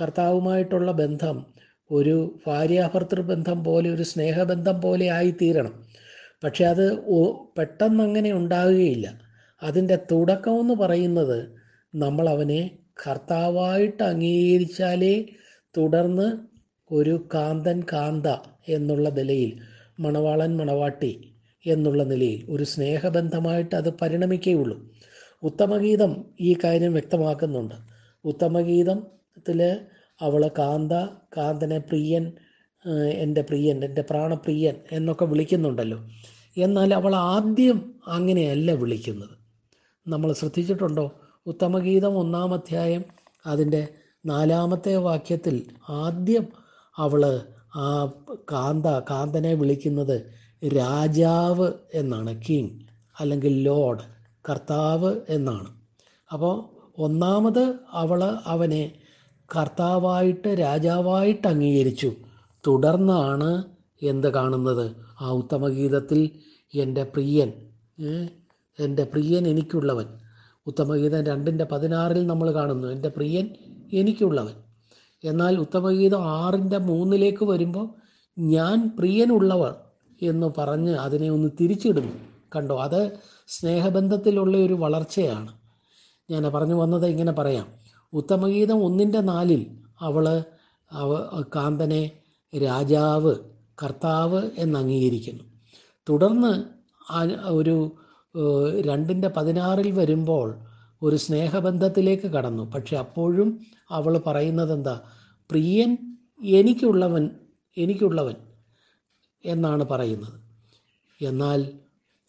കർത്താവുമായിട്ടുള്ള ബന്ധം ഒരു ഭാര്യാഭർത്തൃ ബന്ധം പോലെ ഒരു സ്നേഹബന്ധം പോലെ ആയിത്തീരണം. പക്ഷെ അത് പെട്ടെന്ന് അങ്ങനെ ഉണ്ടാകുകയില്ല. അതിന്റെ തുടക്കമെന്ന് പറയുന്നത് നമ്മൾ അവനെ കർത്താവായിട്ട് അംഗീകരിച്ചാലേ തുടർന്ന് ഒരു കാന്തൻ കാന്ത എന്നുള്ള നിലയിൽ മണവാളൻ മണവാട്ടി എന്നുള്ള നിലയിൽ ഒരു സ്നേഹബന്ധമായിട്ട് അത് പരിണമിക്കുകയുള്ളൂ. ഉത്തമഗീതം ഈ കാര്യം വ്യക്തമാക്കുന്നുണ്ട്. ഉത്തമഗീതത്തിൽ അവൾ കാന്ത കാന്തനെ പ്രിയൻ എന്റെ പ്രിയൻ എന്റെ പ്രാണപ്രിയൻ എന്നൊക്കെ വിളിക്കുന്നുണ്ടല്ലോ. എന്നാൽ അവൾ ആദ്യം അങ്ങനെയല്ല വിളിക്കുന്നത്. നമ്മൾ ശ്രദ്ധിച്ചിട്ടുണ്ടോ? ഉത്തമഗീതം ഒന്നാം അധ്യായം അതിന്റെ നാലാമത്തെ വാക്യത്തിൽ ആദ്യം അവൾ ആ കാന്ത കാന്തനെ വിളിക്കുന്നത് രാജാവ് എന്നാണ് കിങ് അല്ലെങ്കിൽ ലോഡ് കർത്താവ് എന്നാണ്. അപ്പോൾ ഒന്നാമത് അവൾ അവനെ കർത്താവായിട്ട് രാജാവായിട്ട് അംഗീകരിച്ചു. തുടർന്നാണ് എന്ത് കാണുന്നത്? ആ ഉത്തമഗീതത്തിൽ എന്റെ പ്രിയൻ എന്റെ പ്രിയൻ എനിക്കുള്ളവൻ. ഉത്തമഗീതം രണ്ടിന്റെ പതിനാറിൽ നമ്മൾ കാണുന്നു എന്റെ പ്രിയൻ എനിക്കുള്ളവൻ. എന്നാൽ ഉത്തമഗീതം ആറിന്റെ മൂന്നിലേക്ക് വരുമ്പോൾ ഞാൻ പ്രിയനുള്ളവർ എന്ന് പറഞ്ഞ് അതിനെ ഒന്ന് തിരിച്ചിടുന്നു. കണ്ടോ അത് സ്നേഹബന്ധത്തിലുള്ള ഒരു വളർച്ചയാണ്. ഞാൻ പറഞ്ഞു വന്നത് ഇങ്ങനെ പറയാം. ഉത്തമഗീതം ഒന്നിന്റെ നാലിൽ അവൾ അവ കാന്തനെ രാജാവ് കർത്താവ് എന്ന് അംഗീകരിക്കുന്നു തുടർന്ന് ഒരു രണ്ടിന്റെ പതിനാറിൽ വരുമ്പോൾ ഒരു സ്നേഹബന്ധത്തിലേക്ക് കടന്നു. പക്ഷെ അപ്പോഴും അവൾ പറയുന്നത് എന്താ പ്രിയൻ എനിക്കുള്ളവൻ എനിക്കുള്ളവൻ എന്നാണ് പറയുന്നത്. എന്നാൽ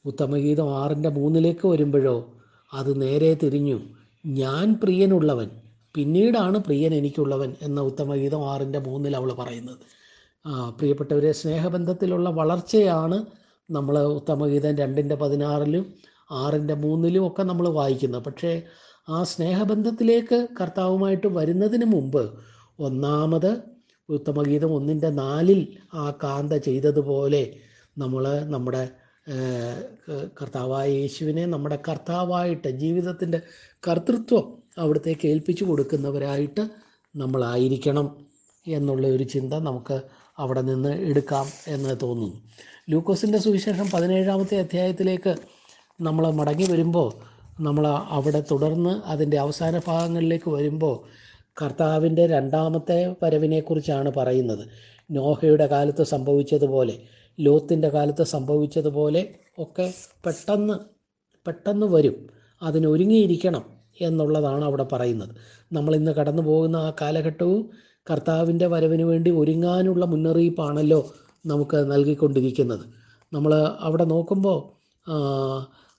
ഉത്തമഗീതം ആറിന്റെ മൂന്നിലേക്ക് വരുമ്പോഴോ അത് നേരെ തിരിഞ്ഞു. ഞാൻ പ്രിയനുള്ളവൻ പിന്നീടാണ് പ്രിയൻ എനിക്കുള്ളവൻ എന്ന ഉത്തമഗീതം ആറിന്റെ മൂന്നിൽ അവൾ പറയുന്നത്. പ്രിയപ്പെട്ടവരെ സ്നേഹബന്ധത്തിലുള്ള വളർച്ചയാണ് നമ്മൾ ഉത്തമഗീതം രണ്ടിന്റെ പതിനാറിലും ആറിന്റെ മൂന്നിലും ഒക്കെ നമ്മൾ വായിക്കുന്നത്. പക്ഷേ ആ സ്നേഹബന്ധത്തിലേക്ക് കർത്താവുമായിട്ട് വരുന്നതിന് മുമ്പ് ഒന്നാമത് ഉത്തമഗീതം ഒന്നിന്റെ നാലിൽ ആ കാന്ത ചെയ്തതുപോലെ നമ്മൾ നമ്മുടെ കർത്താവായ യേശുവിനെ നമ്മുടെ കർത്താവായിട്ട് ജീവിതത്തിന്റെ കർത്തൃത്വം അവിടത്തേക്ക് ഏൽപ്പിച്ചു കൊടുക്കുന്നവരായിട്ട് നമ്മളായിരിക്കണം എന്നുള്ള ഒരു ചിന്ത നമുക്ക് അവിടെ നിന്ന് എടുക്കാം എന്ന് തോന്നുന്നു. ലൂക്കോസിന്റെ സുവിശേഷം പതിനേഴാമത്തെ അധ്യായത്തിലേക്ക് നമ്മൾ മടങ്ങി വരുമ്പോൾ നമ്മൾ അവിടെ തുടർന്ന് അതിന്റെ അവസാന ഭാഗങ്ങളിലേക്ക് വരുമ്പോൾ കർത്താവിന്റെ രണ്ടാമത്തെ വരവിനെക്കുറിച്ചാണ് പറയുന്നത്. നോഹയുടെ കാലത്ത് സംഭവിച്ചതുപോലെ ലോത്തിന്റെ കാലത്ത് സംഭവിച്ചതുപോലെ ഒക്കെ പെട്ടെന്ന് പെട്ടെന്ന് വരും. അതിനൊരുങ്ങിയിരിക്കണം. എന്നുള്ളതാണ് അവിടെ പറയുന്നത്. നമ്മൾ ഇന്ന് കടന്നു പോകുന്ന ആ കാലഘട്ടവും കർത്താവിന്റെ വരവിന് വേണ്ടി ഒരുങ്ങാനുള്ള മുന്നറിയിപ്പാണല്ലോ നമുക്ക് നൽകിക്കൊണ്ടിരിക്കുന്നത്. നമ്മൾ അവിടെ നോക്കുമ്പോൾ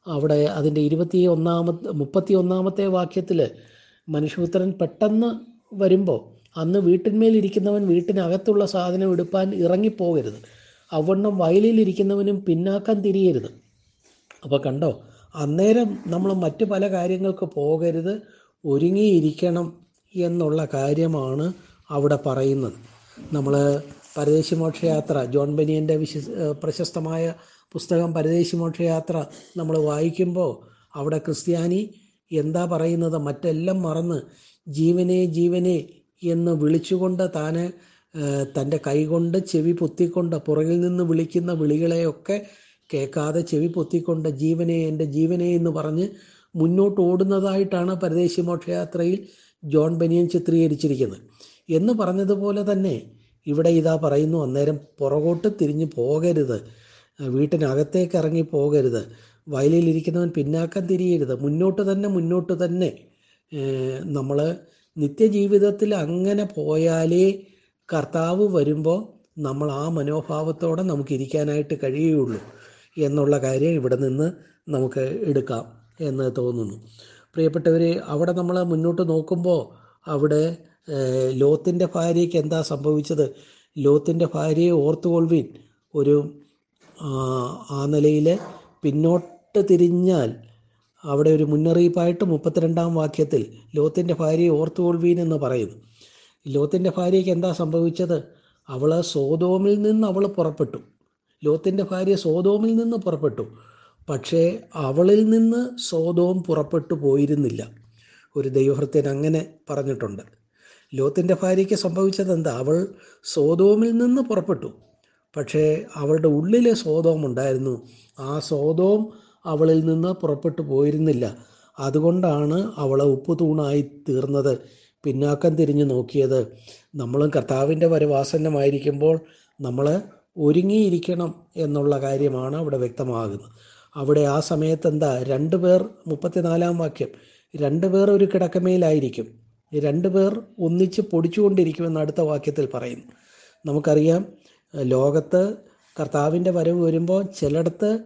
അവിടെ അതിന്റെ ഇരുപത്തി ഒന്നാമത്തെ മുപ്പത്തി ഒന്നാമത്തെ വാക്യത്തിൽ മനുഷ്യപുത്രൻ പെട്ടെന്ന് വരുമ്പോൾ അന്ന് വീട്ടിന്മേലിരിക്കുന്നവൻ വീട്ടിനകത്തുള്ള സാധനം എടുപ്പാൻ ഇറങ്ങിപ്പോകരുത്. അവണ്ണം വയലിലിരിക്കുന്നവനും പിന്നാക്കം തിരിയരുത്. അപ്പോൾ കണ്ടോ അന്നേരം നമ്മൾ മറ്റു പല കാര്യങ്ങൾക്ക് പോകരുത് ഒരുങ്ങിയിരിക്കണം എന്നുള്ള കാര്യമാണ് അവിടെ പറയുന്നത്. നമ്മൾ പരദേശി മോക്ഷയാത്ര ജോൺ ബനിയന്റെ വിശ പ്രശസ്തമായ പുസ്തകം പരദേശി മോക്ഷയാത്ര നമ്മൾ വായിക്കുമ്പോൾ അവിടെ ക്രിസ്ത്യാനി എന്താ പറയുന്നത് മറ്റെല്ലാം മറന്ന് ജീവനെ ജീവനെ എന്ന് വിളിച്ചുകൊണ്ട് താന് തന്റെ കൈകൊണ്ട് ചെവി പൊത്തിക്കൊണ്ട് പുറകിൽ നിന്ന് വിളിക്കുന്ന വിളികളെയൊക്കെ കേൾക്കാതെ ചെവി പൊത്തിക്കൊണ്ട് ജീവനെ എന്റെ ജീവനെ എന്ന് പറഞ്ഞ് മുന്നോട്ട് ഓടുന്നതായിട്ടാണ് പരദേശി മോക്ഷയാത്രയിൽ ജോൺ ബനിയൻ ചിത്രീകരിച്ചിരിക്കുന്നത്. എന്ന് പറഞ്ഞതുപോലെ തന്നെ ഇവിടെ ഇതാ പറയുന്നു അന്നേരം പുറകോട്ട് തിരിഞ്ഞു പോകരുത്. വീട്ടിനകത്തേക്ക് ഇറങ്ങി പോകരുത്. വയലിലിരിക്കുന്നവൻ പിന്നാക്കം തിരിയരുത്. മുന്നോട്ട് തന്നെ മുന്നോട്ട് തന്നെ. നമ്മൾ നിത്യജീവിതത്തിൽ അങ്ങനെ പോയാലേ കർത്താവ് വരുമ്പോൾ നമ്മൾ ആ മനോഭാവത്തോടെ നമുക്ക് ഇരിക്കാനായിട്ട് കഴിയുകയുള്ളൂ. എന്നുള്ള കാര്യം ഇവിടെ നിന്ന് നമുക്ക് എടുക്കാം എന്ന് തോന്നുന്നു. പ്രിയപ്പെട്ടവർ അവിടെ നമ്മൾ മുന്നോട്ട് നോക്കുമ്പോൾ അവിടെ ലോത്തിന്റെ ഭാര്യയ്ക്ക് എന്താ സംഭവിച്ചത്? ലോത്തിന്റെ ഭാര്യയെ ഓർത്തുകൊള്ളുവിൻ. ഒരു ആ, ആ നിലയിൽ പിന്നോട്ട് തിരിഞ്ഞാൽ അവിടെ ഒരു മുന്നറിയിപ്പായിട്ട് മുപ്പത്തിരണ്ടാം വാക്യത്തിൽ ലോത്തിന്റെ ഭാര്യയെ ഓർത്തുകൊള്ളുവീൻ എന്ന് പറയുന്നു. ലോത്തിന്റെ ഭാര്യയ്ക്ക് എന്താ സംഭവിച്ചത്? അവൾ സോതോമിൽ നിന്ന് അവൾ പുറപ്പെട്ടു. ലോത്തിന്റെ ഭാര്യ സോതോമിൽ നിന്ന് പുറപ്പെട്ടു. പക്ഷേ അവളിൽ നിന്ന് സോതോം പുറപ്പെട്ടു പോയിരുന്നില്ല. ഒരു ദൈവഭൃത്യൻ അങ്ങനെ പറഞ്ഞിട്ടുണ്ട്. ലോത്തിന്റെ ഭാര്യയ്ക്ക് സംഭവിച്ചത് എന്താ അവൾ സോതോമിൽ നിന്ന് പുറപ്പെട്ടു. പക്ഷേ അവളുടെ ഉള്ളിലെ സോതോം ഉണ്ടായിരുന്നു. ആ സോതോം അവളിൽ നിന്ന് പുറപ്പെട്ടു പോയിരുന്നില്ല. അതുകൊണ്ടാണ് അവൾ ഉപ്പുതൂണായി തീർന്നത്. പിന്നാക്കം തിരിഞ്ഞു നോക്കിയത്. നമ്മളും കർത്താവിന്റെ വരവാസന്നമായിരിക്കുമ്പോൾ നമ്മൾ ഒരുങ്ങിയിരിക്കണം എന്നുള്ള കാര്യമാണ് അവിടെ വ്യക്തമാകുന്നത്. അവിടെ ആ സമയത്ത് എന്താ രണ്ടു പേർ മുപ്പത്തിനാലാം വാക്യം രണ്ടു പേർ ഒരു കിടക്കമേലായിരിക്കും രണ്ടു പേർ ഒന്നിച്ച് പൊടിച്ചുകൊണ്ടിരിക്കുമെന്ന് അടുത്ത വാക്യത്തിൽ പറയുന്നു. നമുക്കറിയാം ലോകത്ത് കർത്താവിന്റെ വരവ് വരുമ്പോൾ ചിലയിടത്ത്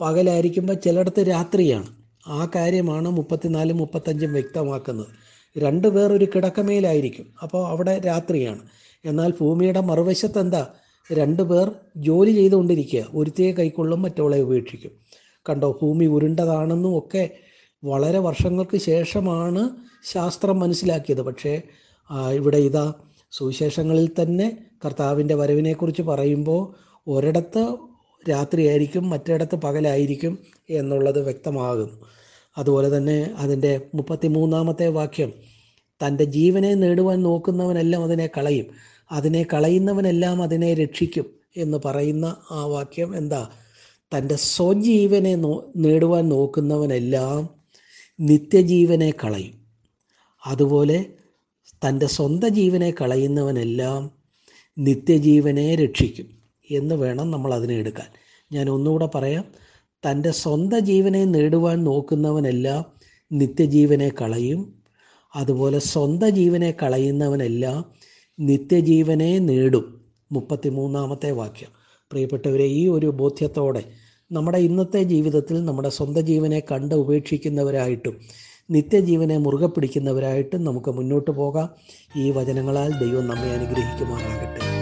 പകലായിരിക്കുമ്പോൾ ചിലയിടത്ത് രാത്രിയാണ്. ആ കാര്യമാണ് മുപ്പത്തിനാലും മുപ്പത്തഞ്ചും വ്യക്തമാക്കുന്നത്. രണ്ടു പേർ ഒരു കിടക്കമേലായിരിക്കും അപ്പോൾ അവിടെ രാത്രിയാണ്. എന്നാൽ ഭൂമിയുടെ മറുവശത്ത് എന്താ രണ്ട് പേർ ജോലി ചെയ്തുകൊണ്ടിരിക്കുക. ഒരുത്തിയെ കൈക്കൊള്ളും മറ്റവളെ ഉപേക്ഷിക്കും. കണ്ടോ ഭൂമി ഉരുണ്ടതാണെന്നും ഒക്കെ വളരെ വർഷങ്ങൾക്ക് ശേഷമാണ് ശാസ്ത്രം മനസ്സിലാക്കിയത്. പക്ഷേ ഇവിടെ ഇതാ സുവിശേഷങ്ങളിൽ തന്നെ കർത്താവിന്റെ വരവിനെക്കുറിച്ച് പറയുമ്പോൾ ഒരിടത്ത് രാത്രിയായിരിക്കും മറ്റിടത്ത് പകലായിരിക്കും എന്നുള്ളത് വ്യക്തമാകുന്നു. അതുപോലെ തന്നെ അതിന്റെ മുപ്പത്തി മൂന്നാമത്തെ വാക്യം തന്റെ ജീവനെ നേടുവാൻ നോക്കുന്നവനെല്ലാം അതിനെ കളയും. അതിനെ കളയുന്നവനെല്ലാം അതിനെ രക്ഷിക്കും എന്ന് പറയുന്ന ആ വാക്യം എന്താ? തന്റെ സ്വജീവനെ നോ നേടുവാൻ നോക്കുന്നവനെല്ലാം നിത്യജീവനെ കളയും. അതുപോലെ തന്റെ സ്വന്തം ജീവനെ കളയുന്നവനെല്ലാം നിത്യജീവനെ രക്ഷിക്കും എന്ന് വേണം നമ്മൾ അതിനെ എടുക്കാൻ. ഞാൻ ഒന്നുകൂടെ പറയാം. തന്റെ സ്വന്തം ജീവനെ നേടുവാൻ നോക്കുന്നവനെല്ലാം നിത്യജീവനെ കളയും. അതുപോലെ സ്വന്തം ജീവനെ കളയുന്നവനെല്ലാം നിത്യജീവനെ നേടും. മുപ്പത്തിമൂന്നാമത്തെ വാക്യം. പ്രിയപ്പെട്ടവരെ ഈ ഒരു ബോധ്യത്തോടെ നമ്മുടെ ഇന്നത്തെ ജീവിതത്തിൽ നമ്മുടെ സ്വന്തം ജീവനെ കണ്ട് ഉപേക്ഷിക്കുന്നവരായിട്ടും നിത്യജീവനെ മുറുകെ പിടിക്കുന്നവരായിട്ടും നമുക്ക് മുന്നോട്ട് പോകാം. ഈ വചനങ്ങളാൽ ദൈവം നമ്മെ അനുഗ്രഹിക്കുമാറാകട്ടെ.